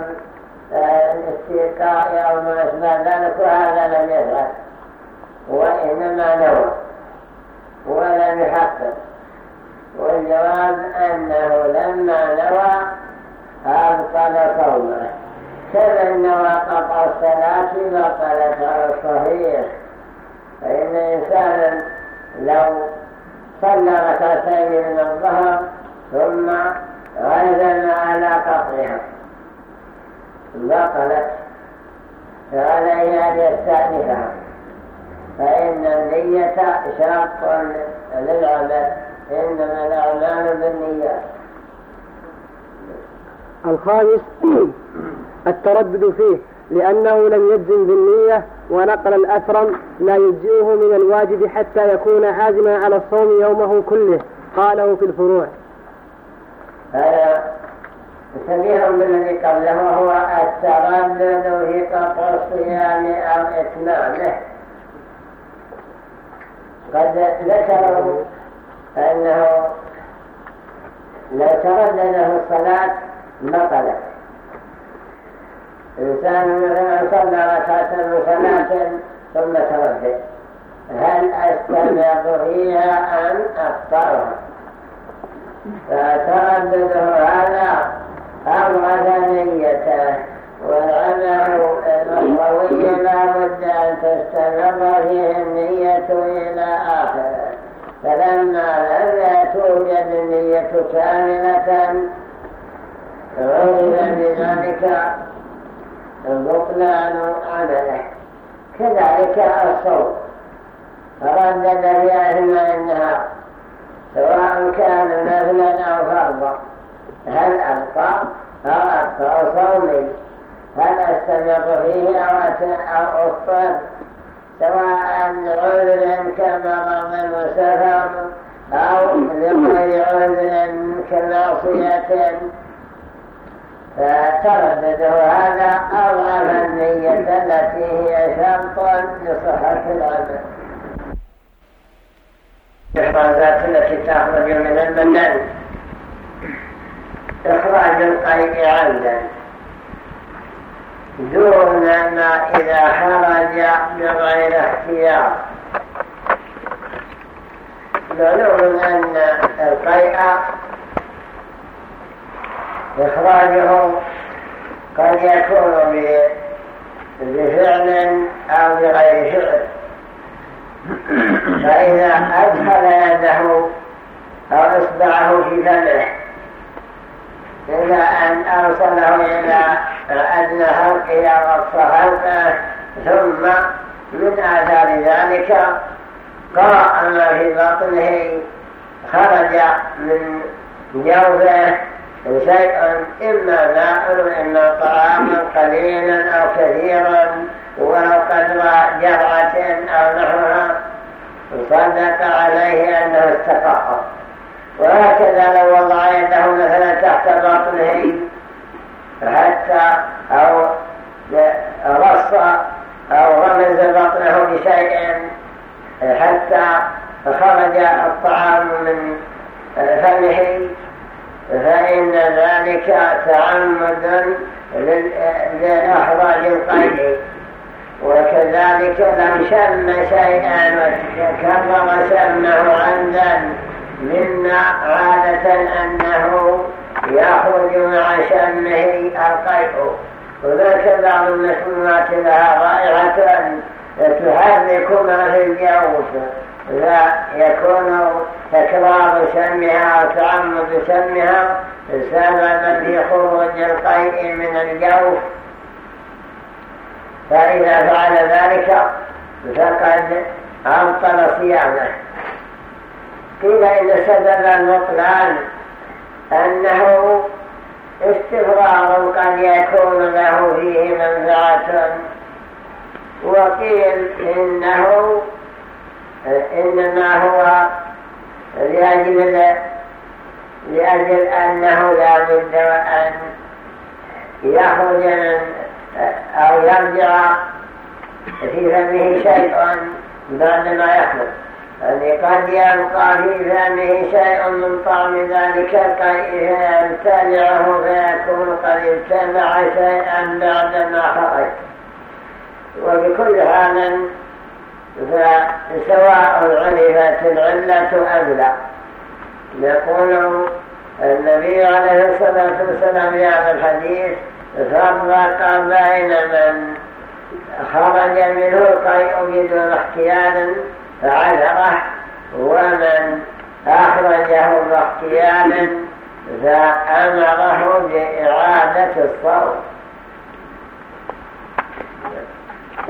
والاستيقاء أو ما أشبه ذلك وهذا لم يفعل. وإنما نوى. ولم يحقق. والجواب أنه لما نوى أبطل صومه كمن قطع الصلاة بطلت على الصحيح فإن إنسانا لو صلى ركعتين من الظهر ثم غزل على قطعها بطلت فعليه أن يستأنفها فإن النية شرط للعمل إنما الأعمال بالنيات. الخامس التردد فيه لأنه لم يجزم بالنية ونقل الأثرم لا يجزئه من الواجب حتى يكون عازما على الصوم يومه كله قاله في الفروع. هذا سميع بالذي قبله وهو التردد في قطع الصيام أو إتمامه قد ذكروا أنه لو تردده الصلاة بطلت إنسان مثلا صلى ركعة من صلاة ثم تردد هل أستمر فيها أم أخطأها فتردده هذا أبغض نيته. والعمل الأخروي لا بد أن تستمر فيه النية إلى آخره. فلما لم توجد النية كاملة عرف بذلك بطلان عمله كذلك الصوم ردد في أثناء النهار سواء كان نفلا أو فرضا. هل أبقى؟ أو أبقى صومي. هل أستمر فيه أو أفطر؟ سواء لعذر كمرض وسفر أو لغير عذر كمعصية فتردده هذا أضعف النية التي هي شرط لصحة العمل الإحرازات التي تخرج من البدن إخراج القيء عمدا. دون ما إذا خرج بغير اختيار. معلوم أن القيء إخراجه قد يكون بفعل أو بغير فعل فإذا أدخل يده أو إصبعه في فمه إلى أن أوصله إلى أدنى أو أقصى حلقه ثم من آثار ذلك قرأ ما في بطنه خرج من جوفه شيء إما ماء وإما طعام قليلا أو كثيرا ولو قدر جرعة أو نحوها صدق عليه أنه استقاق وهكذا لو وضع تحت بطنه حتى أو رص أو رمز بطنه بشيء حتى خرج الطعام من فمه. فإن ذلك تعمد لإخراج القيد وكذلك لو شم شيئا وكرر شمه عمدا منا عادة أنه يخرج مع شمه القيء وذلك بعض المسلمات لها رائعة تحرك ما في الجوف. فيكون تكرار شمها وتعمد شمها سببا في خروج القيء من الجوف. فإذا فعل ذلك فقد أبطل صيامه. قيل إن سبب البطلان أنه استفرار قد يكون له فيه منفعة. وقيل إنه إنما هو لأجل لأجل أنه لا بد أن يخرج أو يرجع في فمه شيء بعدما يخرج يعني قد يبقى في فمه شيء من طعم ذلك فيبتلعه فيكون قد ابتلع شيئا بعدما خرج. وبكل حال فسواء عرفت العلة أم لا يقول النبي عليه الصلاة والسلام في هذا الحديث فرق بين من خرج منه القيء بدون اختيار فعذره ومن أخرجه باختيار فأمره بإعادة الصوت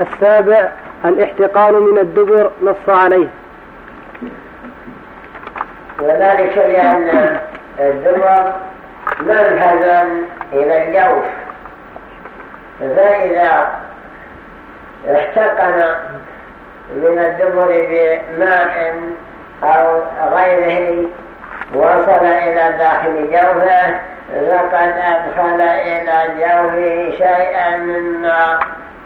السابع الاحتقان من الدبر نص عليه. وذلك لأن الدبر منفذ إلى الجوف. فإذا احتقن من الدبر بماء أو غيره وصل إلى داخل جوفه فقد أدخل إلى جوفه شيئا مما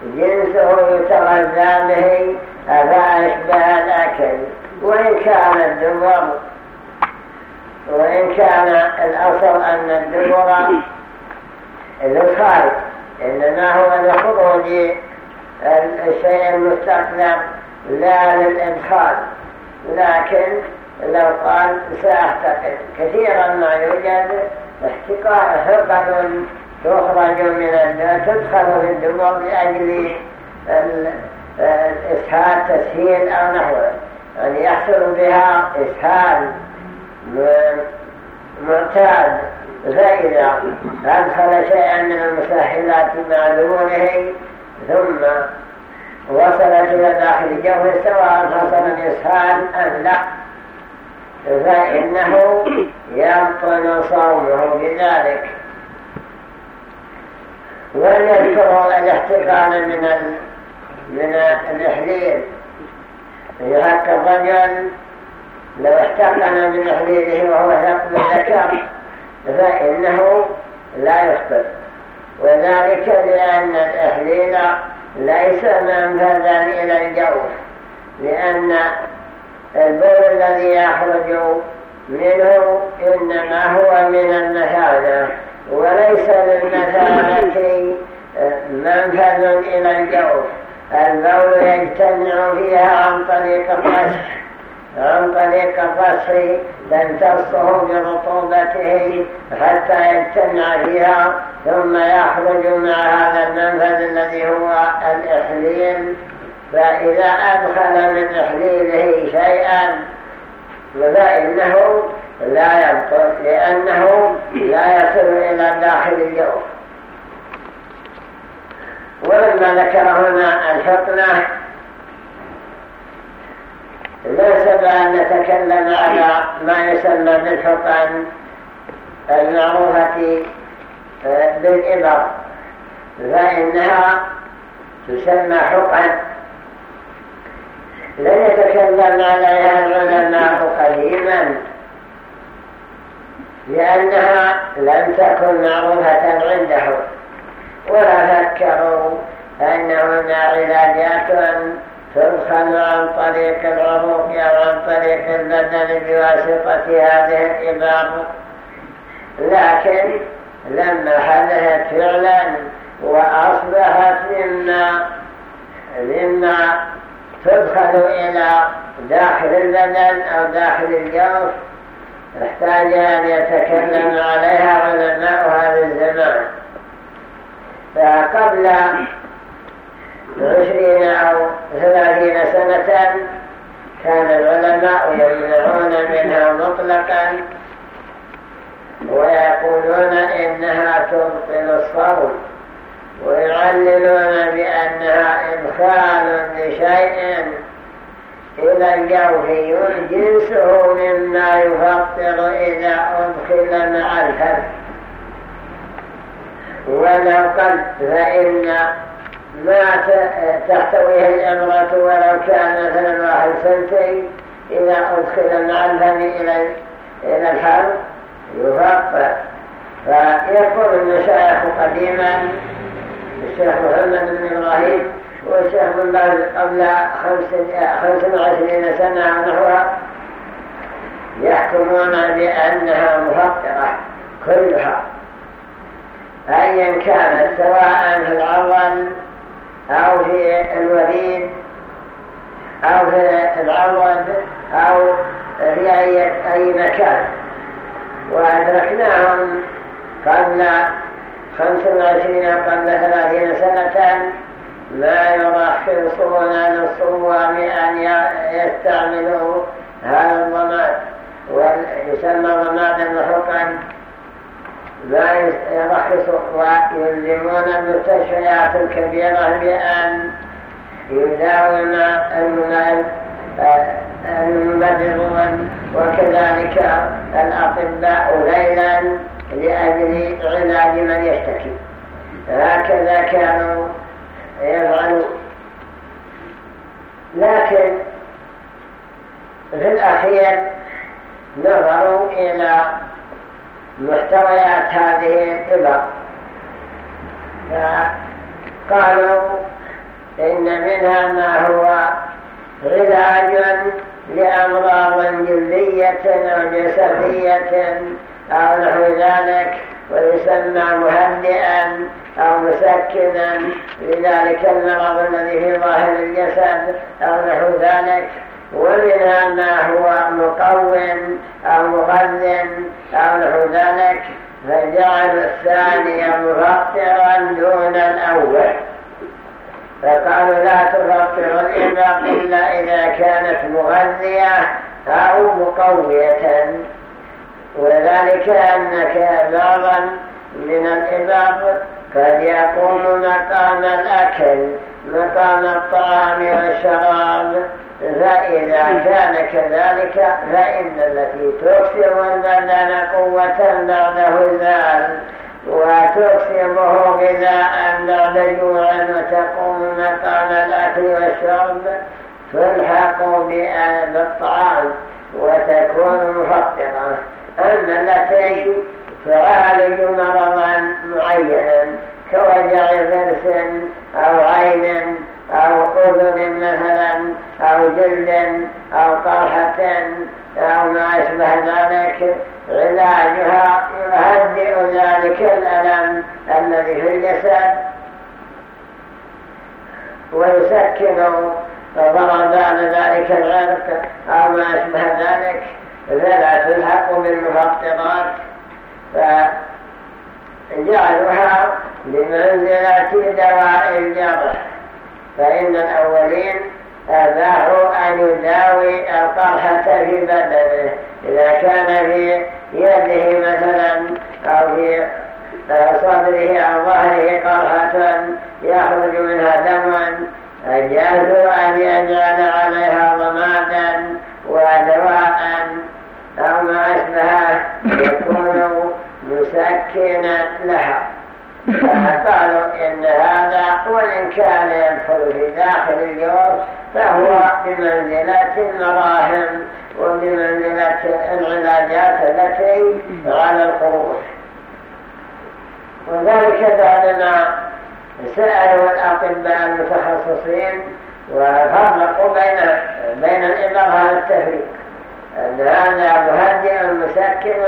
جنسه يتغذى به فأشبه الأكل وإن كان الدبر وإن كان الأصل أن الدبر للخارج إنما هو لخروج الشيء المستقدم لا للإدخال لكن لو قال سأحتقن كثيرا ما يوجد احتقاء حقن تخرج من الدم تدخل في الدموع لأجل الإسهال تسهيل أو نحوه يعني يحصل بها إسهال معتاد فإذا أدخل شيئا من المسهلات مع ظهوره ثم وصلت إلى داخل الجو سواء حصل الإسهال أم لا. فإنه يبطل صومه بذلك. ولم يذكر الاحتقان من من الإحليل في حق الرجل لو احتقن من إحليله وهو ثقب الذكر فإنه لا يفطر وذلك لأن الإحليل ليس منفذا إلى الجوف لأن البول الذي يخرج منه إنما هو من المثانة وليس للمثانة منفذ إلى الجوف. البول يجتمع فيها عن طريق الرشح عن طريق الفصح تمتصه برطوبته حتى يجتمع فيها ثم يخرج مع هذا المنفذ الذي هو الإحليل. فإذا أدخل من إحليله شيئا فإنه لا يبطل لأنه لا يصل إلى داخل الجوف ولما ذكر هنا الحقنة ناسب أن نتكلم على ما يسمى بالحقن المعروفة آه، بالإبر فإنها تسمى حقن. لن يتكلم عليها العلماء قديما. لأنها لم تكن معروفة عنده. ولا فكروا أنهن علاجات تدخل عن طريق العروق أو عن طريق البدن بواسطة هذه الإبار لكن لما حدثت فعلا وأصبحت مما مما تدخل إلى داخل البدن أو داخل الجوف احتاج أن يتكلم عليها علماء هذا الزمان فقبل عشرين أو ثلاثين سنة كان العلماء يمنعون منها مطلقا ويقولون إنها تبطل الصوم ويعللون بأنها إدخال لشيء إلى الجوف ينجنسه مما يفطر إذا أدخل مع الفم ولو قد فإن ما تحتويه الإبرة ولو كان مثلا واحد سنتين إذا أدخل مع الفم إلى الحرب يفطر فيقول المشايخ قديما الشيخ محمد بن إبراهيم والشيخ بن باز قبل خمس وعشرين سنة نحوها يحكمون بأنها مفطرة كلها. أيا كانت سواء في العضل أو في الوريد أو في العضد أو في أي, أي مكان. وأدركناهم قبل خمس وعشرين قبل ثلاثين سنة لا يرخصون للصوام أن يستعملوا هذا الضماد. ويسمى ضمادا محقا لا يرخص ويلزمون المستشفيات الكبيرة بأن يداوم الممرضون. وكذلك الأطباء ليلا لأجل علاج من يشتكي. هكذا كانوا يفعلون لكن في الأخير نظروا إلى محتويات هذه الإبر فقالوا إن منها ما هو علاج لأمراض جلية أو جسدية أو نحو ذلك. ويسمى مهدئا أو مسكنا. لذلك المرض الذي في ظاهر الجسد أو نحو ذلك. ومنها ما هو مقو أو مغذ أو نحو ذلك. فجعل الثاني مفطرا دون الأول. فقالوا لا تفطر الإباق إلا إذا كانت مغذية أو مقوية. وذلك أنك بعضا من الإباق قد يقوم مقام الأكل مقام الطعام والشراب. فإذا كان كذلك فإن التي تكسر البدن قوة بعده زال وتكسبه غذاء بعد جوع وتقوم مقام الأكل والشرب تلحق بالطعام وتكون مفطرة. أما التي تعالج مرضا معينا كوجع ضرس أو عين أو أذن مثلا أو جلد أو قرحة أو ما أشبه ذلك. علاجها يهدئ ذلك الألم الذي في الجسد. ويسكن ضربان ذلك العرق أو ما أشبه ذلك. فلا تلحق بالمفطرات فجعلها بمنزلة دواء الجرح فإن الأولين أباحوا أن يداوي القرحة في بدنه إذا كان في يده مثلا أو في صدره أو ظهره قرحة يخرج منها دم أجازوا أن يجعل عليها ضمادا ودواء أو ما إثبات يكون مسكنا لها. فقالوا إن هذا وإن كان يدخل في داخل اليوم فهو بمنزلة المراهم وبمنزلة العلاجات التي على القروش وذلك بعدما سألوا الأطباء المتخصصين وفرقوا بين بين الإبر التفريق أن هذا مهدئ مسكن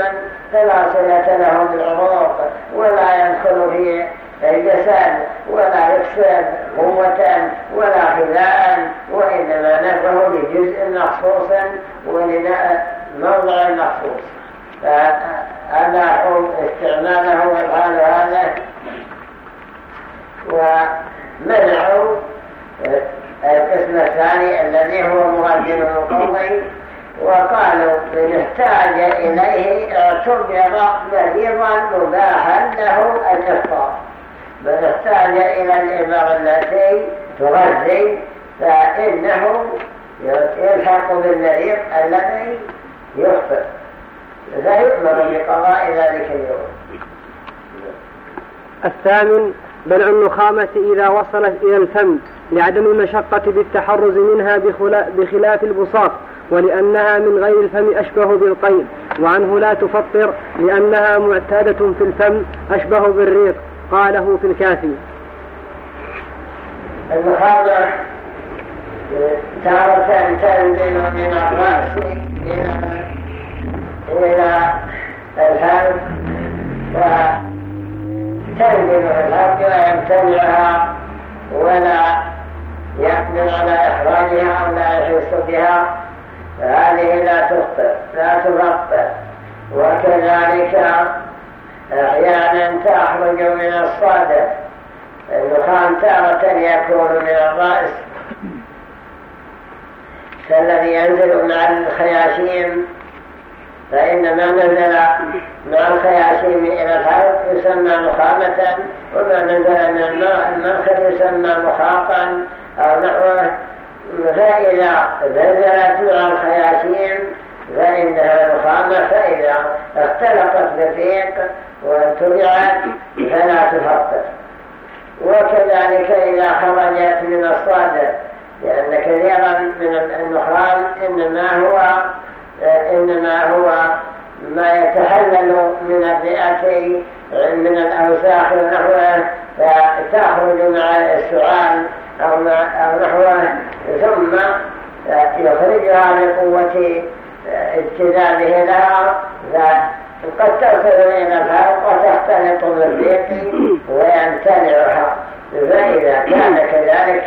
فلا صلة له بالعروق ولا يدخل في الجسد ولا يكسب قوة ولا خلاء وإنما نفعه لجزء مخصوص ولموضع مخصوص. فأباحوا استعماله وقالوا هذا. ومنعوا القسم الثاني الذي هو مقدم القوضي وقالوا من احتاج إليه اعتبر مريضا مباحا له الإفطار من احتاج إلى الإبر التي تغذي فإنه يلحق بالمريض الذي يخطئ. فيؤمر بقضاء ذلك اليوم. الثامن بلع النخامة إذا وصلت إلى الفم لعدم المشقة بالتحرز منها بخلاف البساط ولأنها من غير الفم أشبه بالقيد وعنه لا تفطر لأنها معتادة في الفم أشبه بالريق قاله في الكافي. النخامة تارة تنزل من الرأس إلى الفم وتنزل في الأرض ويمتنعها ولا يقدر على إخراجها أو لا يحس بها. فهذه لا تخطئ لا تفطر وكذلك أحيانا تخرج من الصدر. النخام تارة يكون من الرأس. كالذي ينزل مع الخياشيم. فإن ما نزل مع الخياشيم إلى الحلق يسمى نخامة وما نزل من المنخر يسمى مخاطا أو نحوه. فإذا مع الخياشيم فإنها نخامة فإذا اختلطت بالريق واتبعت فلا تفطر وكذلك إذا خرجت من الصادر لأن كثيرا من النخام إنما هو إنما هو ما يتحلل من الرئة من الأوساخ ونحوه فتخرج مع السعال. أو نحوه ثم يخرجها بقوة اجتذابه لها. فقد تصل إلى الفرق وتختلط بالريق ويمتنعها. فإذا كان كذلك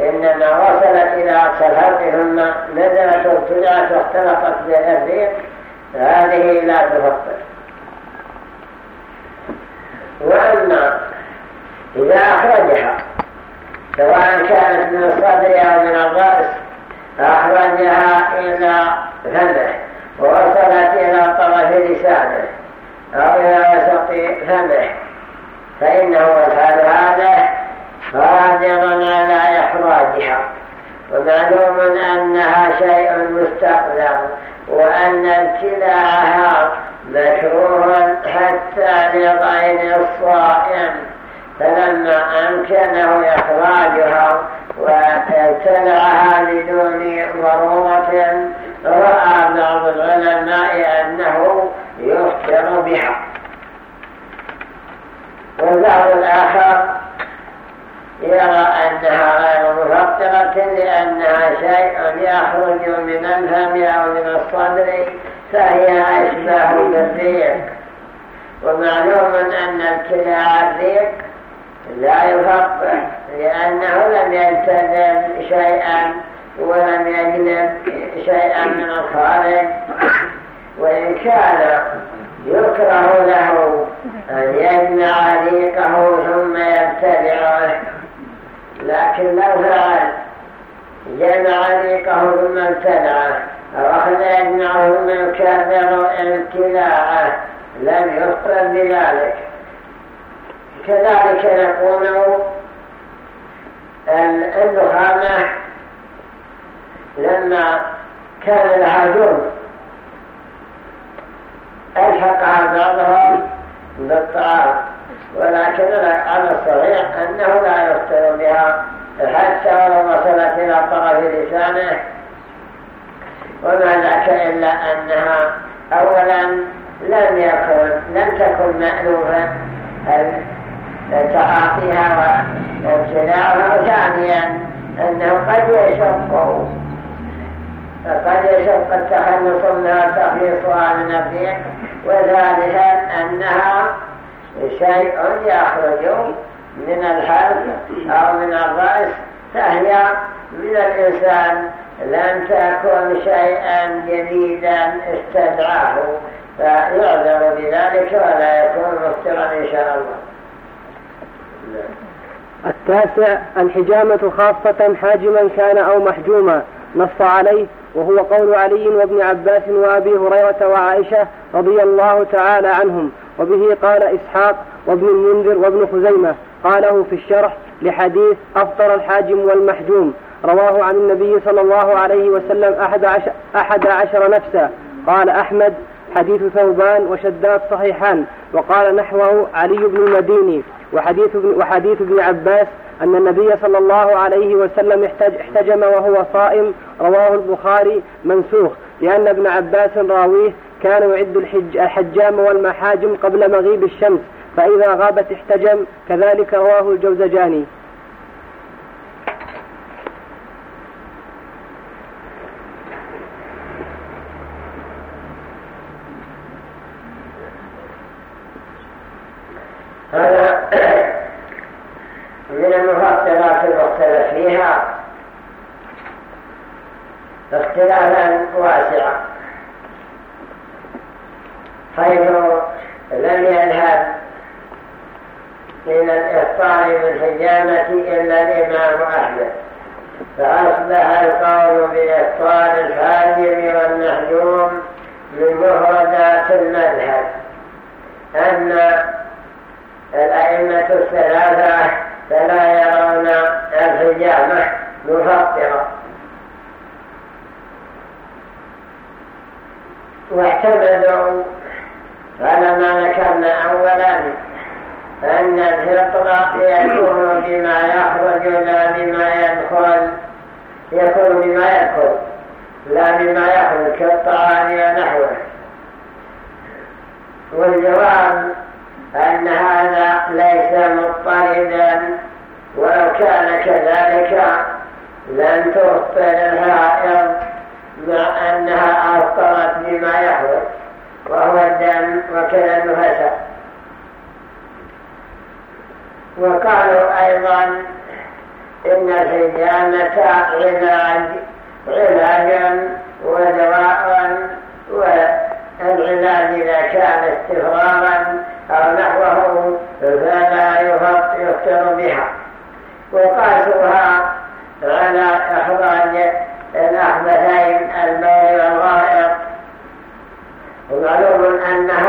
إنما وصلت إلى أقصى الفرق ثم نزلت وابتدعت واختلطت بالريق هذه لا تفطر. وأما إذا أخرجها سواء كانت من الصدر أو من الرأس أخرجها إلى فمه ووصلت إلى طرف لسانه أو إلى وسط فمه فإنه الحال هذا قادر على إخراجها ومعلوم أنها شيء مستقذر وأن ابتلاعها مكروه حتى لغير الصائم. فلما أمكنه إخراجها وابتلعها بدون ضرورة رأى بعض العلماء أنه يفطر بها. والبعض الآخر يرى أنها غير مفطرة لأنها شيء يخرج من الفم أو من الصدر فهي أشباه بالريق ومعلوم أن ابتلاع الريق لا يفطر لأنه لم يلتزم شيئا ولم يجلب شيئا من الخارج وإن كان يكره له أن يجمع ريقه ثم يبتلعه لكن لو فعل جمع ريقه ثم ابتلعه أو أخذ يجمعه ثم يكرر ابتلاعه لم يفطر بذلك. كذلك نقول النخامة لما كان جرم ألحقها بعضهم بالطعام ولكن على الصحيح أنه لا يفتر بها. حتى ولو وصلت إلى طرف لسانه. وما ذاك إلا أنها أولا لم يكن لم تكن مألوفة تعاطيها وابتلاعها ثانيا أنه قد يشق. قد يشق التخلص منها تخليصها من الريح وذلك أنها شيء يخرج من الحلق أو من الرأس فهي من الإنسان لم تكن شيئا جديدا استدعاه فيعذر بذلك ولا يكون مفترا إن شاء الله. التاسع الحجامة خاصة حاجما كان أو محجوما نص عليه وهو قول علي وابن عباس وأبي هريرة وعائشة رضي الله تعالى عنهم وبه قال إسحاق وابن المنذر وابن خزيمة قاله في الشرح لحديث أفطر الحاجم والمحجوم رواه عن النبي صلى الله عليه وسلم أحد عشر, أحد عشر نفسا قال أحمد حديث ثوبان وشداد صحيحان وقال نحوه علي بن المديني. وحديث ابن, وحديث ابن عباس أن النبي صلى الله عليه وسلم احتجم وهو صائم رواه البخاري منسوخ لأن ابن عباس راويه كان يعد الحجام والمحاجم قبل مغيب الشمس فإذا غابت احتجم كذلك رواه الجوزجاني. هذا من المفطرات المختلف. فيها اختلافا واسعا حيث لم يذهب من الإفطار بالحجامة إلا الإمام أحمد. فأصبح القول بإفطار الحاجم والمحجوم من مفردات المذهب. أن الأئمة الثلاثة فلا يرون الحجامة مفطرة واعتمدوا على ما ذكرنا أولا أن الفطر يكون بما يخرج لا بما يدخل يكون بما يدخل لا بما يخرج كالطعام ونحوه. والجواب أن هذا ليس مضطردا ولو كان كذلك لن تفطر الحائض مع أنها أفطرت بما يحوج وهو الدم وكذا النفساء وقالوا أيضا إن الحجامة علاج علاج ودواء والعلاج إذا كان استفراغا أو نحوه فلا يفطر بها. وقاسوها على إخراج الأحبثين البول والغائط. ومعلوم أنه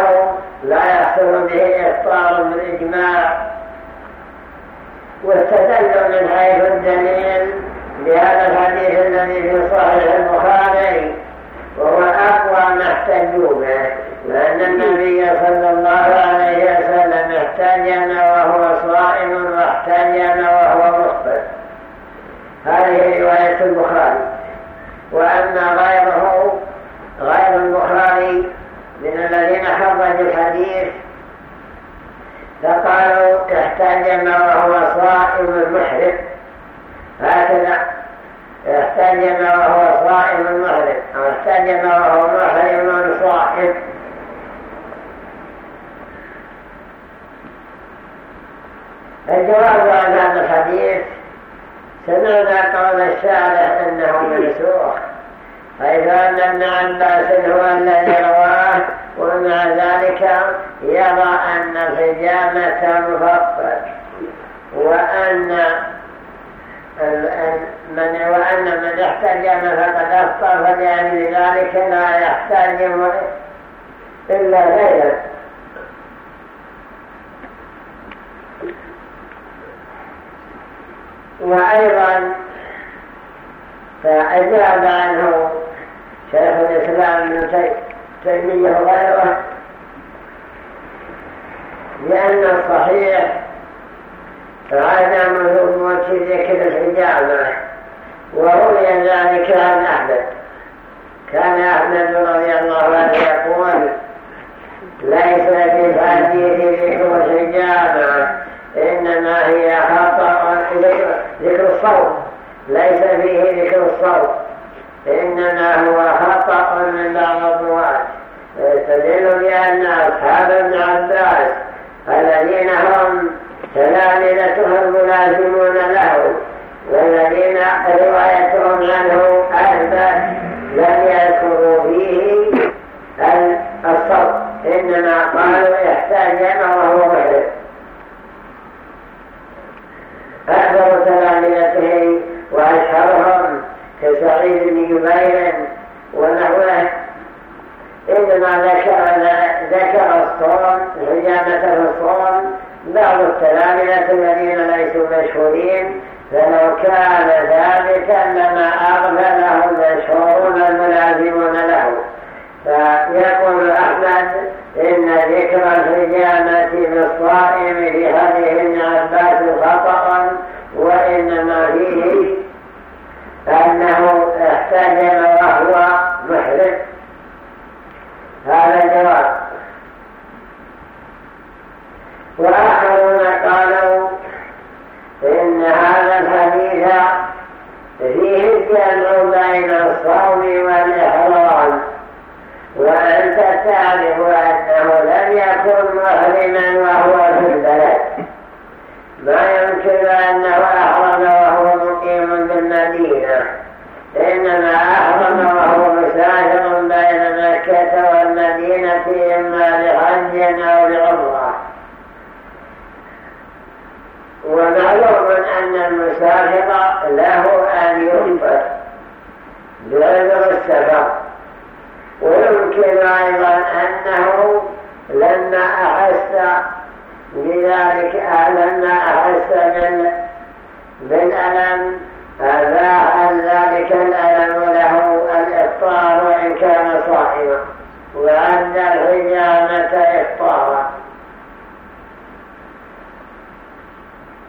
لا يحصل به إفطار بالإجماع. واستدلوا من حيث الدليل بهذا الحديث الذي في صحيح البخاري. وهو أقوى ما احتجوا به لأن النبي صلى الله عليه وسلم احتجن وهو صائم واحتجن وهو مخبر هذه رواية البخاري. وأما غيره غير البخاري من الذين خرجوا الحديث فقالوا احتجم وهو صائم محرم هكذا احتجم وهو صائم محرم أو احتجم وهو محرم صائم الجواب عن هذا الحديث سمعنا قول الشارع إنه منسوخ. حيث ان ابن عباس هو الذي رواه ومع ذلك يرى أن الحجامة مفطر وأن من وأن من احتجم فقد أفطر فلأجل ذلك لا يحتجم إلا ليلا وأيضا فأجاب عنه شيخ الإسلام ابن تيمية وغيره لأن الصحيح عدم في ذكر الحجامة وروي يعني ذلك عن يعني أحمد. كان أحمد رضي الله عنه يقول ليس في الحديث ذكر الحجامة إنما هي خطأ ذكر الصوت ليس فيه ذكر الصوت إنما هو خطأ من بعض تدل يستدل بأن أصحاب ابن عباس الذين هم تلامذته الملازمون له والذين روايتهم عنه أثبت لم يذكروا فيه الصوت إنما قالوا يحتاج وهو محرم أكبر تلامذته وأشهرهم كسعيد بن جبير ونحوه. إنما ذكر ذكر الصوم حجامة الصوم بعض التلامذة الذين ليسوا مشهورين فلو كان ذلك لما أغفله المشهورون الملازمون له. فيقول أحمد إن ذكر الحجامة بالصائم في هذه ابن خطأ وإنما فيه أنه احتجم وهو محرم. هذا الجواب. وآخرون قالوا إن هذا الحديث فيه الجمع بين الصوم والإحرام وأنت تعرف أنه لم يكن محرما وهو في البلد. ما يمكن أنه أحرم وهو مقيم بالمدينة إنما أحرم وهو مسافر بين مكة والمدينة إما لحج أو لعمرة ومعلوم أن المسافر له أن ينفر بعذر السفر ويمكن أيضا أنه لما أحس بذلك لما أحس بالألم أباح ذلك الألم له الإفطار وإن كان صائما. وأن الحجامة إفطارا.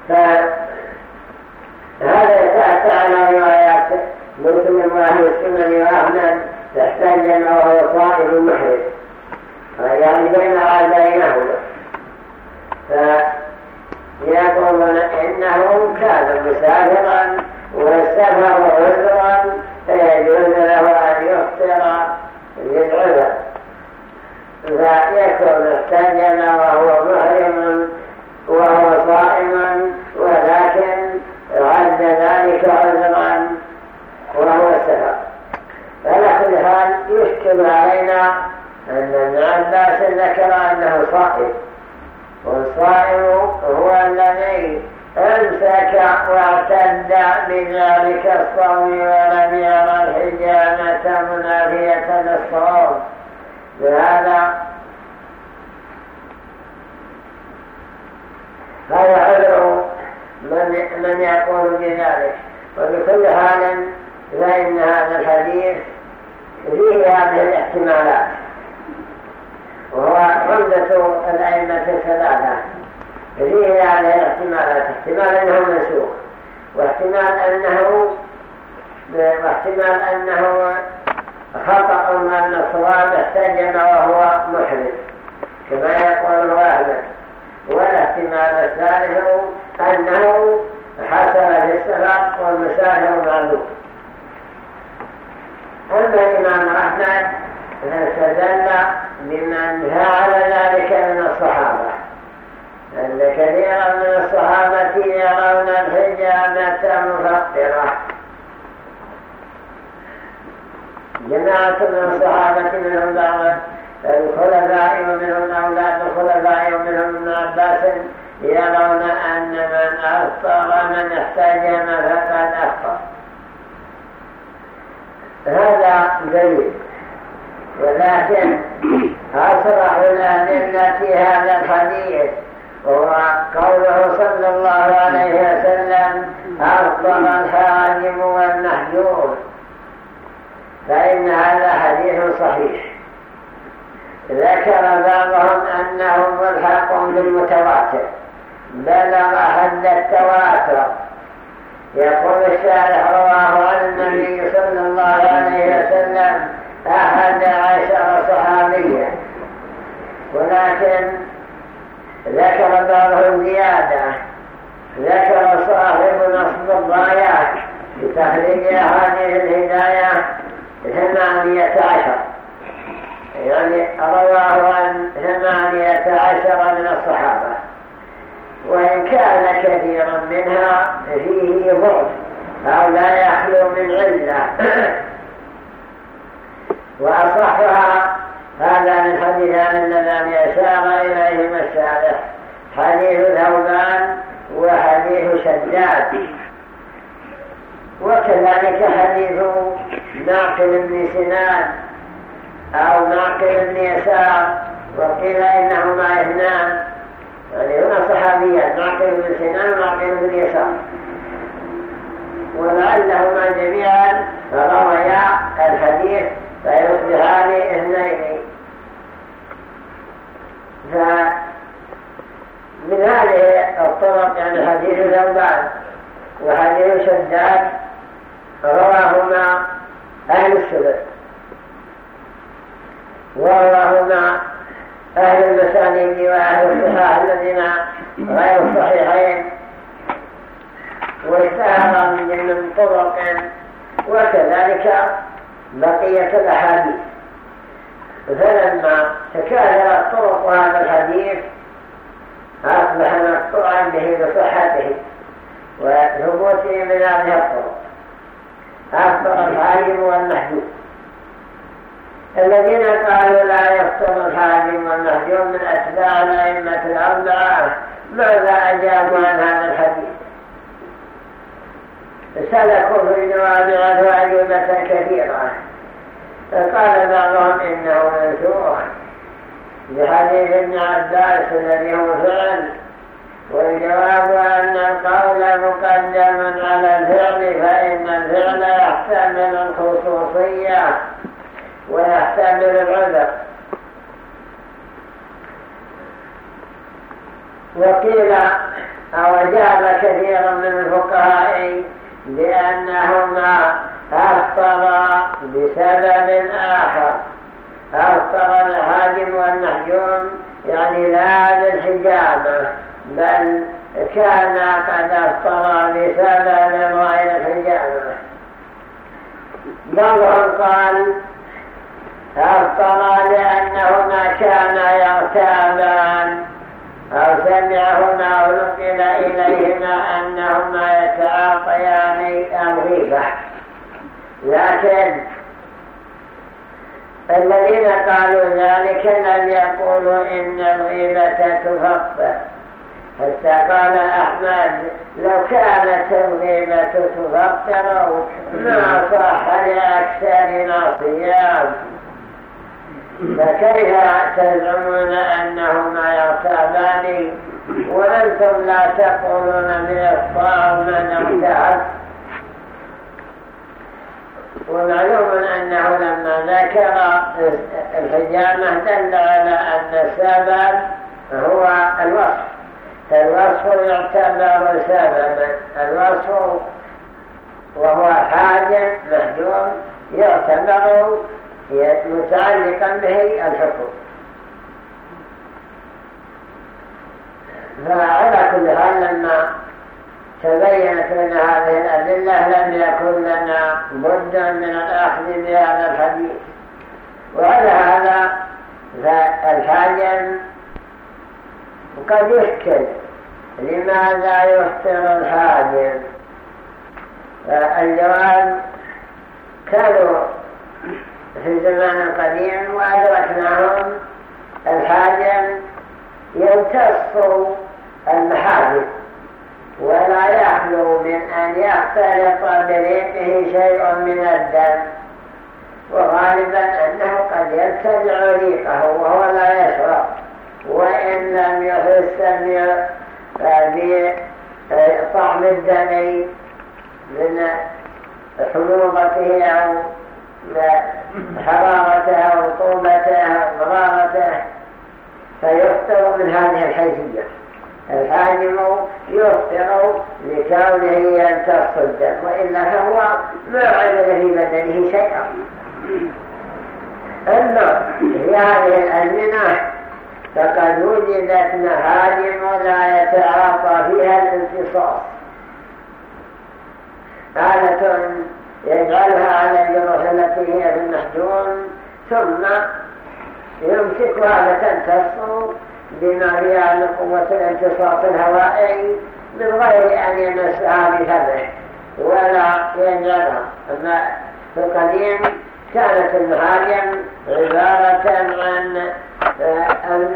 فهذا مسلم واهل السنن واحمد تحتاج انه هو صائم محرم يعني بين بينهما فيقولون إنه كان مسافرا والسفر عذرا فيجوز له أن يفطر للعذر. فيكون احتجم وهو محرم وهو صائم ولكن عد ذلك عذرا وهو السفر فعلى كل حال يشكل علينا أن ابن عباس ذكر أنه صائم. والصائم هو الذي أمسك واعتد بذلك الصوم ولم يرى الحجامة منافية للصوم. لهذا هذا عذر من, من يقول بذلك. وبكل حال فإن هذا الحديث فيه هذه الاحتمالات. وهو عمدة الأئمة الثلاثة. فيه هذه الاحتمالات. احتمال أنه منسوخ. واحتمال أنه واحتمال أنه خطأ أن الصواب احتجم وهو محرم. كما يقول أحمد والاحتمال الثالث أنه حصل في السفر والمسافر معلوم. أما الإمام أحمد فاستدل بمن فعل ذلك من الصحابة أن كثيرا من الصحابة يرون الحجامة مفطرة جماعة من الصحابة منهم بعض الخلفاء ومنهم أولاد الخلفاء ومنهم ابن عباس يرون أن من أفطر من احتجم فقد أفطر. هذا دليل ولكن أسرع الأدلة في هذا الحديث هو قوله صلى الله عليه وسلم أفضل الحاجم والمحجوم فإن هذا حديث صحيح. ذكر بعضهم أنه ملحق بالمتواتر. بلغ حد التواتر. يقول الشارح رواه عن النبي صلى الله عليه وسلم أحد عشر صحابيا ولكن ذكر بعضهم زيادة. ذكر صاحب نصب الضايات بتخريج أحاديث الهداية ثمانية عشر. يعني رواه عن ثمانية عشر من الصحابة. وإن كان كثيرا منها فيه ضعف أو لا يخلو من علة. وأصحها هذا من حديث عن الذي أشار إليه الشارح حديث ثوبان وحديث شداد. وكذلك حديث ناقل بن سنان أو ناقل بن يسار وقيل إنهما إثنان. يعني هنا صحابيان ناقل بن سنان وناقل بن يسار ولعلهما جميعا رويا الحديث فيصبحان اثنين. فمن هذه الطرق يعني حديث ثوبان وحديث شداد رواهما أهل السبل ورواه أهل المسانيد وأهل الصحاح الذين غير الصحيحين واشتهر من طرق وكذلك بقية الأحاديث. فلما تكاثرت طرق هذا الحديث أصبح مقطوعا به بصحته وثبوته من هذه الطرق. أخبر الحاكم والمحجوب. الذين قالوا لا يفطر الحاكم والمحجوب من أتباع الأئمة الأربعة ماذا أجابوا عن هذا الحديث؟ سلكوا في الجواب عنه أجوبة كثيرة فقال بعضهم إنه منسوخ بحديث ابن عباس الذي هو فعل والجواب أن القول مقدم على الفعل فإن الفعل يحتمل الخصوصية. ويحتمل العذر وقيل أو أجاب كثير من الفقهاء بأنهما أفطرا بسبب آخر. أفطر الحاجم والمحجوم يعني لا بالحجامة بل كان قد أفطر بسبب غير الحجامة بعضهم قال أفطر لأنهما كانا يغتابان أو سمعهما أو نقل إليهما أنهما يتعاطيان الغيبة لكن الذين قالوا ذلك لم يقولوا إن الغيبة تفطر حتى قال أحمد لو كانت الغيبة تفطر ما صح لأكثرنا صيام. فكيف تزعمون أنهما يغتابان وأنتم لا تقولون بإفطار من ارتعب ومعلوم أنه لما ذكر الحجامة دل على أن السبب هو الوصف. فالوصف يعتبر سببا الوصف وهو حاجة محجوم يعتبر متعلقا به الحكم فعلى كل حال لما تبينت لنا هذه الأدلة لم يكن لنا بد من الأخذ بهذا الحديث. وعلى هذا فالحاجم قد يشكل لماذا يفطر الحاجم الجواب كانوا في الزمان القديم وأدركناهم الحاجم يمتص المحاجم ولا يخلو من أن يختلط بريقه شيء من الدم. وغالبا أنه قد يتبع ريقه وهو لا يشرب. وإن لم يحس بطعم الدم من حموضته أو حرارته أو رطوبته أو مرارته فيفطر من هذه الحيثية. الحاجم يفطر لكونه يمتص الدم وإلا فهو ما عمل في بدنه شيئا. أما في هذه الأزمنة فقد وجدت محاجم لا يتعاطى فيها الامتصاص آلة يجعلها على الجروح التي هي في المحجون ثم يمسكها فتمتص بما فيها من قوة الامتصاص الهوائي من غير أن يمسها بفمه ولا ينجرها. أما في القديم كانت المهاجم عبارة عن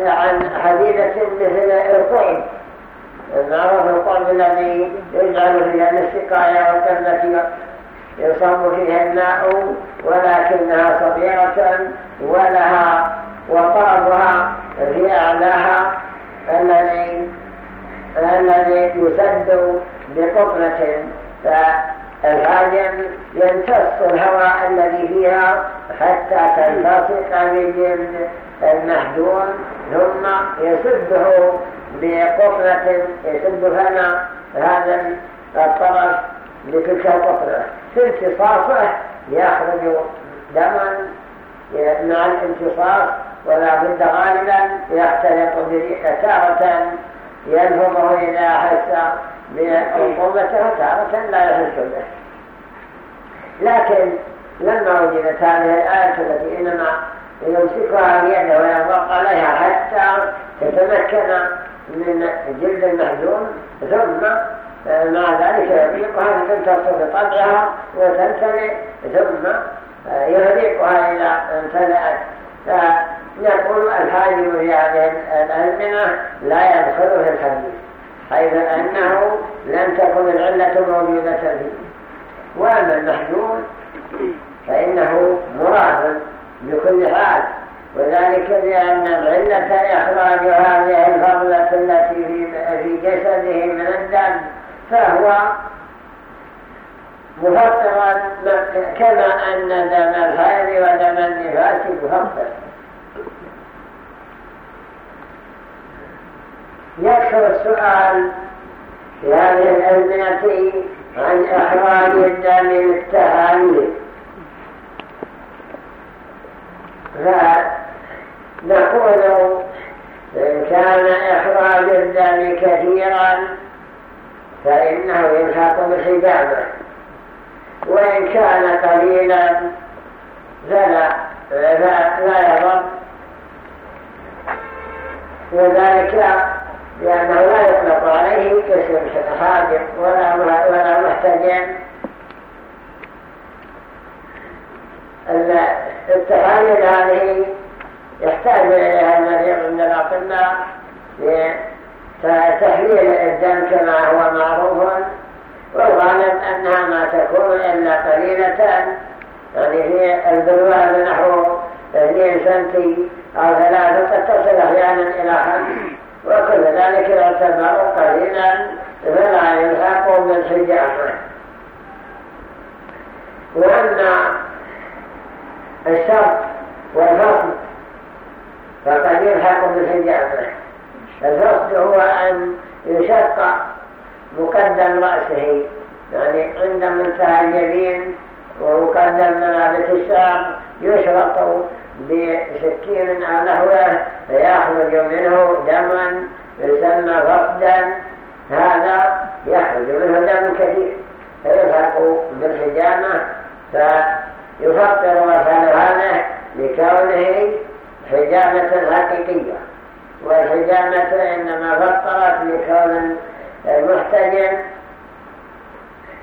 عن حديدة مثل القعب معروف القعب الذي يجعل فيها السقاية والتمة يصب فيها الماء ولكنها صغيرة ولها وطرفها في أعلاها الذي الذي يسد بقطرة. فالهاجم يمتص الهواء الذي فيها حتى تلتصق بجلد المحجون ثم يسده بقطرة يسد فنا هذا الطرف بتلك القطرة في امتصاصه يخرج دما مع الامتصاص ولا بد غالبا يختلط بريح تارة ينفضه إذا أحس بعقوبته تارة لا يحس به. لكن لما وجدت هذه الآية التي إنما يمسكها بيده ويضغط عليها حتى تتمكن من جلد المحزون ثم مع ذلك يطلقها فتمتص بطبعها وتمتلئ ثم يهديقها إلى امتلأت فنقول الحاجم في هذه الأزمنة لا يدخل في الحديث حيث أنه لم تكن العلة موجودة فيه. وأما المحجوم فإنه مراد بكل حال وذلك لأن العلة إخراج هذه الفضلة التي في جسده من الدم فهو مفطرا كما أن دم الخير ودم النفاس مفطر يكثر السؤال في هذه الأزمنة عن إخراج الدم للتهاليل فنقول إن كان إخراج الدم كثيرا فإنه يلحق بالحجامة وإن كان قليلا فلا لا يضر. وذلك لأنه لا يطلق عليه كسر حاجب ولا ولا محتجم التحاليل هذه يحتاج إليها المريض من الأطباء. فتحليل الدم كما هو معروف والغالب أنها ما تكون إلا قليلة. يعني هي البلوى نحو 2 سنتي أو ثلاثة قد تصل أحيانا إلى خمس. وكل ذلك يعتبر قليلا فلا يلحق بالحجامة وأن الشرط والفصل فقد يلحق بالحجامة الفصل هو أن يشق مقدم رأسه يعني عند منتهى اليمين ومقدم ملابس الشعر يشرط بسكين أو نحوه فيخرج منه دما يسمى فقدا هذا يخرج منه دم كثير فيلحق بالحجامة فيفطر هذا لكونه حجامة حقيقية. والحجامة إنما فطرت لكون المحتجم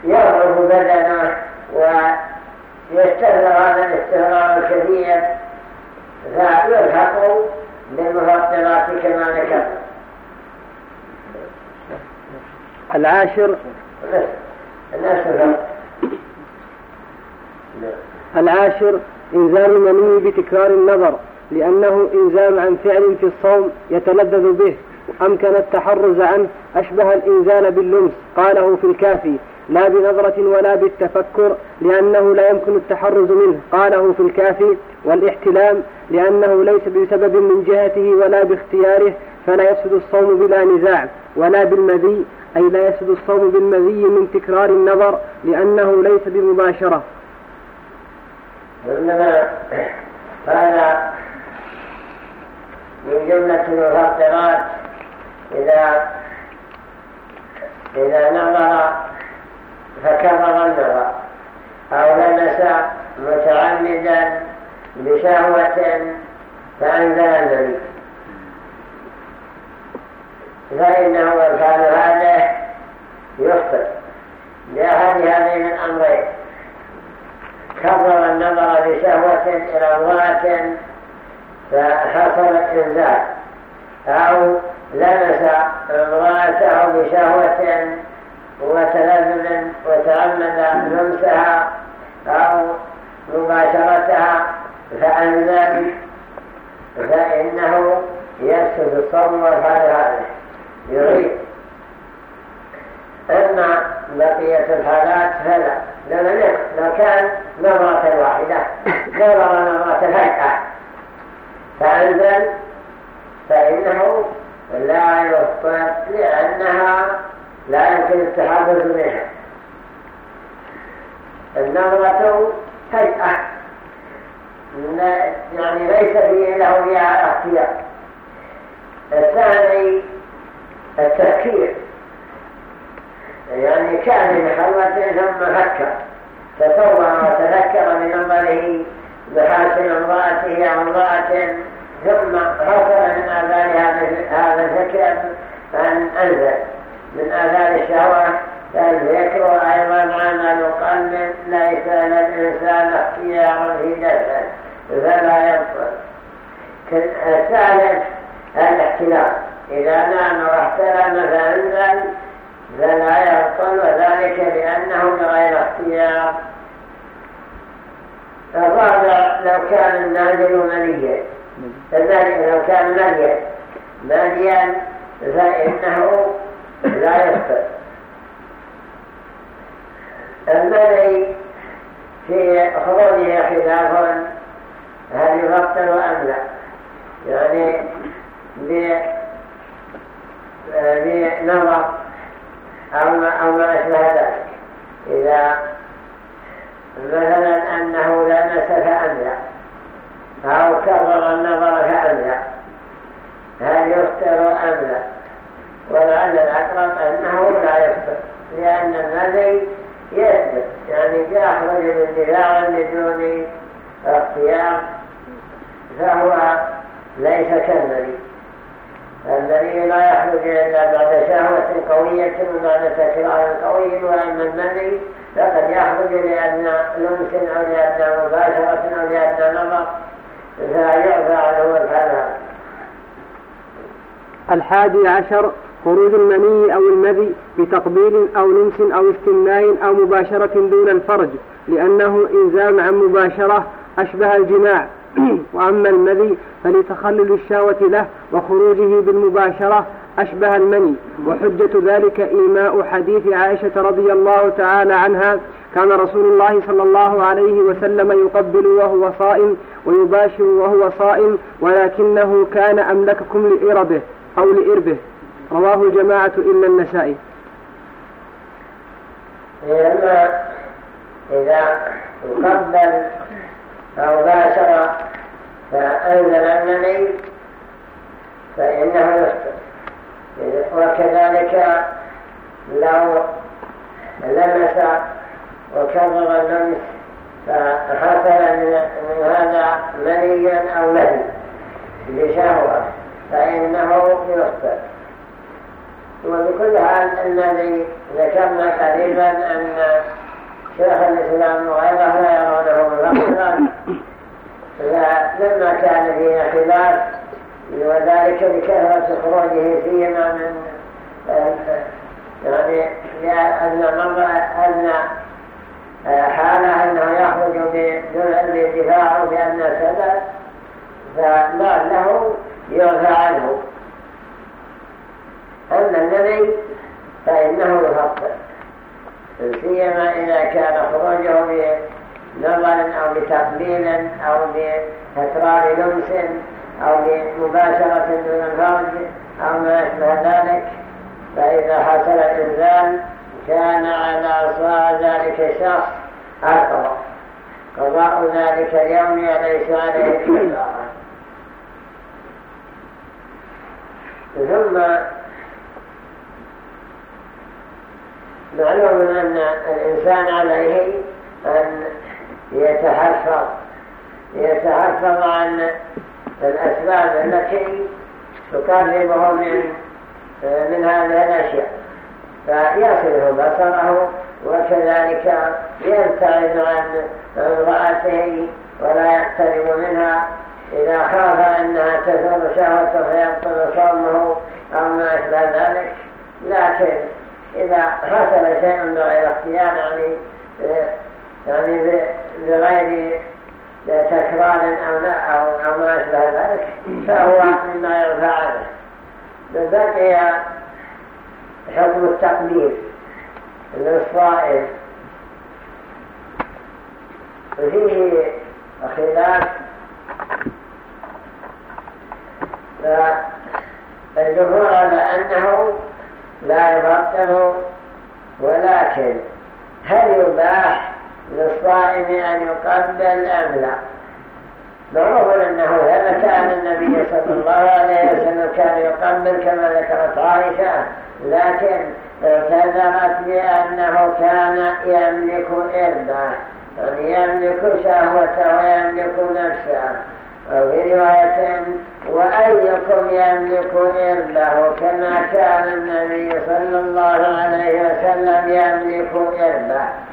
يضعف بدنه ويستهدر هذا الاستهرار الكثير فيلحق بالمفطرات كما ذكر. العاشر. العاشر إنزال المني بتكرار النظر. لأنه إنزال عن فعل في الصوم يتلذذ به. أمكن التحرز عنه أشبه الإنزال باللمس. قاله في الكافي لا بنظرة ولا بالتفكر لأنه لا يمكن التحرز منه. قاله في الكافي والاحتلام لأنه ليس بسبب من جهته ولا باختياره فلا يفسد الصوم بلا نزاع ولا بالمذي أي لا يفسد الصوم بالمذي من تكرار النظر لأنه ليس بمباشرة. إنما هذا من جملة المفطرات إذا إذا نظر فكرر النظر. أو لمس متعمدا بشهوة فأنزل النبي. فإنه كان هذا يخطئ. لأحد هذين الأمرين. كبر النظر بشهوة إلى امرأة فحصل الإنزال أو لمس امرأته بشهوة وتلذذ وتعمد لمسها أو مباشرتها فأنزل فإنه يفسد الصوم والحال هذا. يريد. أما بقية الحالات فلا. لما لو كان نظرة واحدة نظر نظرة فجأة فأنزل فإنه لا يفطر لأنها لا يمكن التحدث منها النظرة فجأة يعني ليس فيه له فيها اختيار. الثاني التفكير. يعني كان بخلوة ثم فكر تصور وتذكر بنظره بحاسن امرأته أو امرأة ثم حصل من آثار هذا الفكر أن أنزل. من آثار الشهوة فالذكر أيضا عمل قلب ليس للإنسان اختيار في جسد فلا يبطل الثالث الاحتلال. إذا نام واحتلم فأنزل فلا يبطل وذلك لأنه بغير اختيار. الرابع لو كان النازل منيا لو كان منيا منيا فإنه لا يفطر المني في خروجه خلاف هل يفطر أم لا؟ يعني بنظر أو ما أشبه ذلك. إذا مثلا أنه لمس فأملا أو كرر النظر فأملا هل يفتر أم لا ولعل الأقرب أنه لا يفتر. لأن الذي يثبت يعني يخرج من دفاع بدون اختيار فهو ليس كالذي. الذي لا يخرج إلا بعد شهوة قوية وبعد تكرار قوي وأما المني فقد يخرج لأن لمس أو لأن مباشرة أو لأن نظر فيعفى عنه الحلال الحادي عشر خروج المني أو المذي بتقبيل أو لمس أو استمناء أو مباشرة دون الفرج لأنه إنزام عن مباشرة أشبه الجماع. وأما المذي فلتخلل الشهوة له وخروجه بالمباشرة أشبه المني وحجة ذلك إيماء حديث عائشة رضي الله تعالى عنها كان رسول الله صلى الله عليه وسلم يقبل وهو صائم ويباشر وهو صائم ولكنه كان أملككم لإربه أو لإربه. رواه الجماعة إلا النسائي. إذا يقبل أو باشر فأنزل المني فإنه يفطر وكذلك لو لمس وكرر اللمس فحصل من هذا مني أو مني بشهوة فإنه يفطر وبكل حال الذي ذكرنا قريبا أن شيخ الإسلام وغيره لا يرونه مفطرا فلما كان فيه خلاف وذلك بكثرة خروجه فيما من يعني لأن أن حالة أنه يخرج بدفاعه بأن سبب فلعله يرفع عنه. أما النبي فإنه يفطر سيما إذا كان خروجه بنظر أو بتقبيل أو بتكرار لمس أو بمباشرة دون الفرج أو ما أشبه ذلك فإذا حصل الإنزال كان على صار ذلك الشخص القضاء قضاء ذلك اليوم ليس عليه كفاره ثم معلوم أن الإنسان عليه أن يتحفظ يتحفظ عن الأسباب التي تقربه من من هذه الأشياء. فيصله بصره وكذلك يبتعد عن امرأته ولا يقترب منها. إذا خاف أنها تثور شهوته فيبطل صومه أو ما أشبه ذلك. لكن إذا حصل شيء بغير اختيار يعني يعني بغير تكرار أو لا أو, ما أشبه ذلك فهو مما يرفع عنه. بقي حكم التقدير. للصائم فيه خلاف. فالجمهور على أنه لا يبطل ولكن هل يباح؟ للصائم أن يقبل أم لا. معروف أنه هذا كان النبي صلى الله عليه وسلم كان يقبل كما ذكرت عائشة لكن اعتذرت بأنه كان يملك إربه يعني يملك شهوته ويملك نفسه. وفي رواية وأيكم يملك إربه كما كان النبي صلى الله عليه وسلم يملك إربه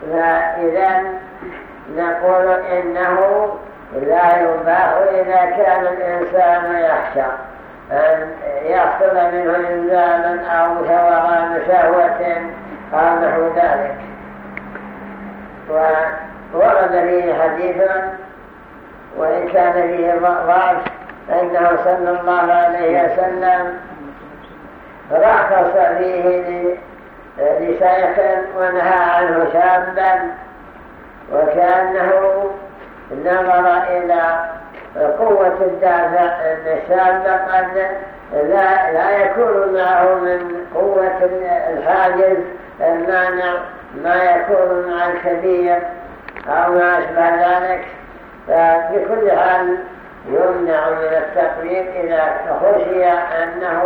فإذا نقول إنه لا يباح إذا كان الإنسان يخشى. أن يحصل منه إنزال أو ثوران شهوة أو نحو ذلك. وورد فيه حديث وإن كان فيه ضعف فإنه صلى الله عليه وسلم رخص فيه لشيخ ونهى عنه شابا وكأنه نظر إلى قوة الدافع أن الشاب قد لا, لا يكون معه من قوة الحاجز المانع ما يكون مع الكبير أو ما أشبه ذلك. فبكل حال يمنع من التقليد إذا خشي أنه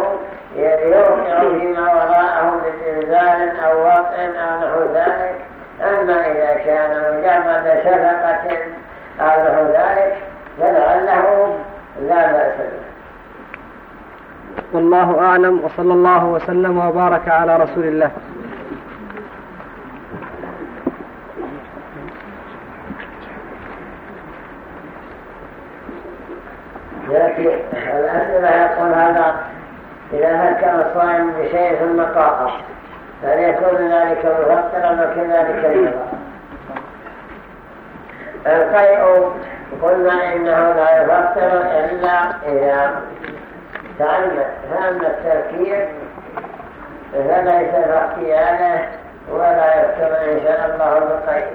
يوقع فيما وراءه من إنزال أو وطء أو نحو ذلك. أما إذا كان مجرد شفقة أو نحو ذلك فلعله لا بأس به. والله أعلم وصلى الله وسلم وبارك على رسول الله. يأتي. الأسئلة يقول هذا؟ إذا فكر الصائم بشيء ثم قاطع فليكون ذلك مفطرا وكذلك النظر القيء قلنا إنه لا يفطر إلا إذا تعمد فأما التركيب فليس باختياره ولا يفطر إن شاء الله بقيء.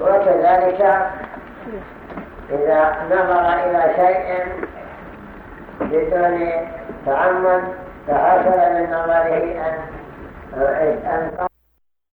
وكذلك إذا نظر إلى شيء بدون تعمد فحصل من نظره أن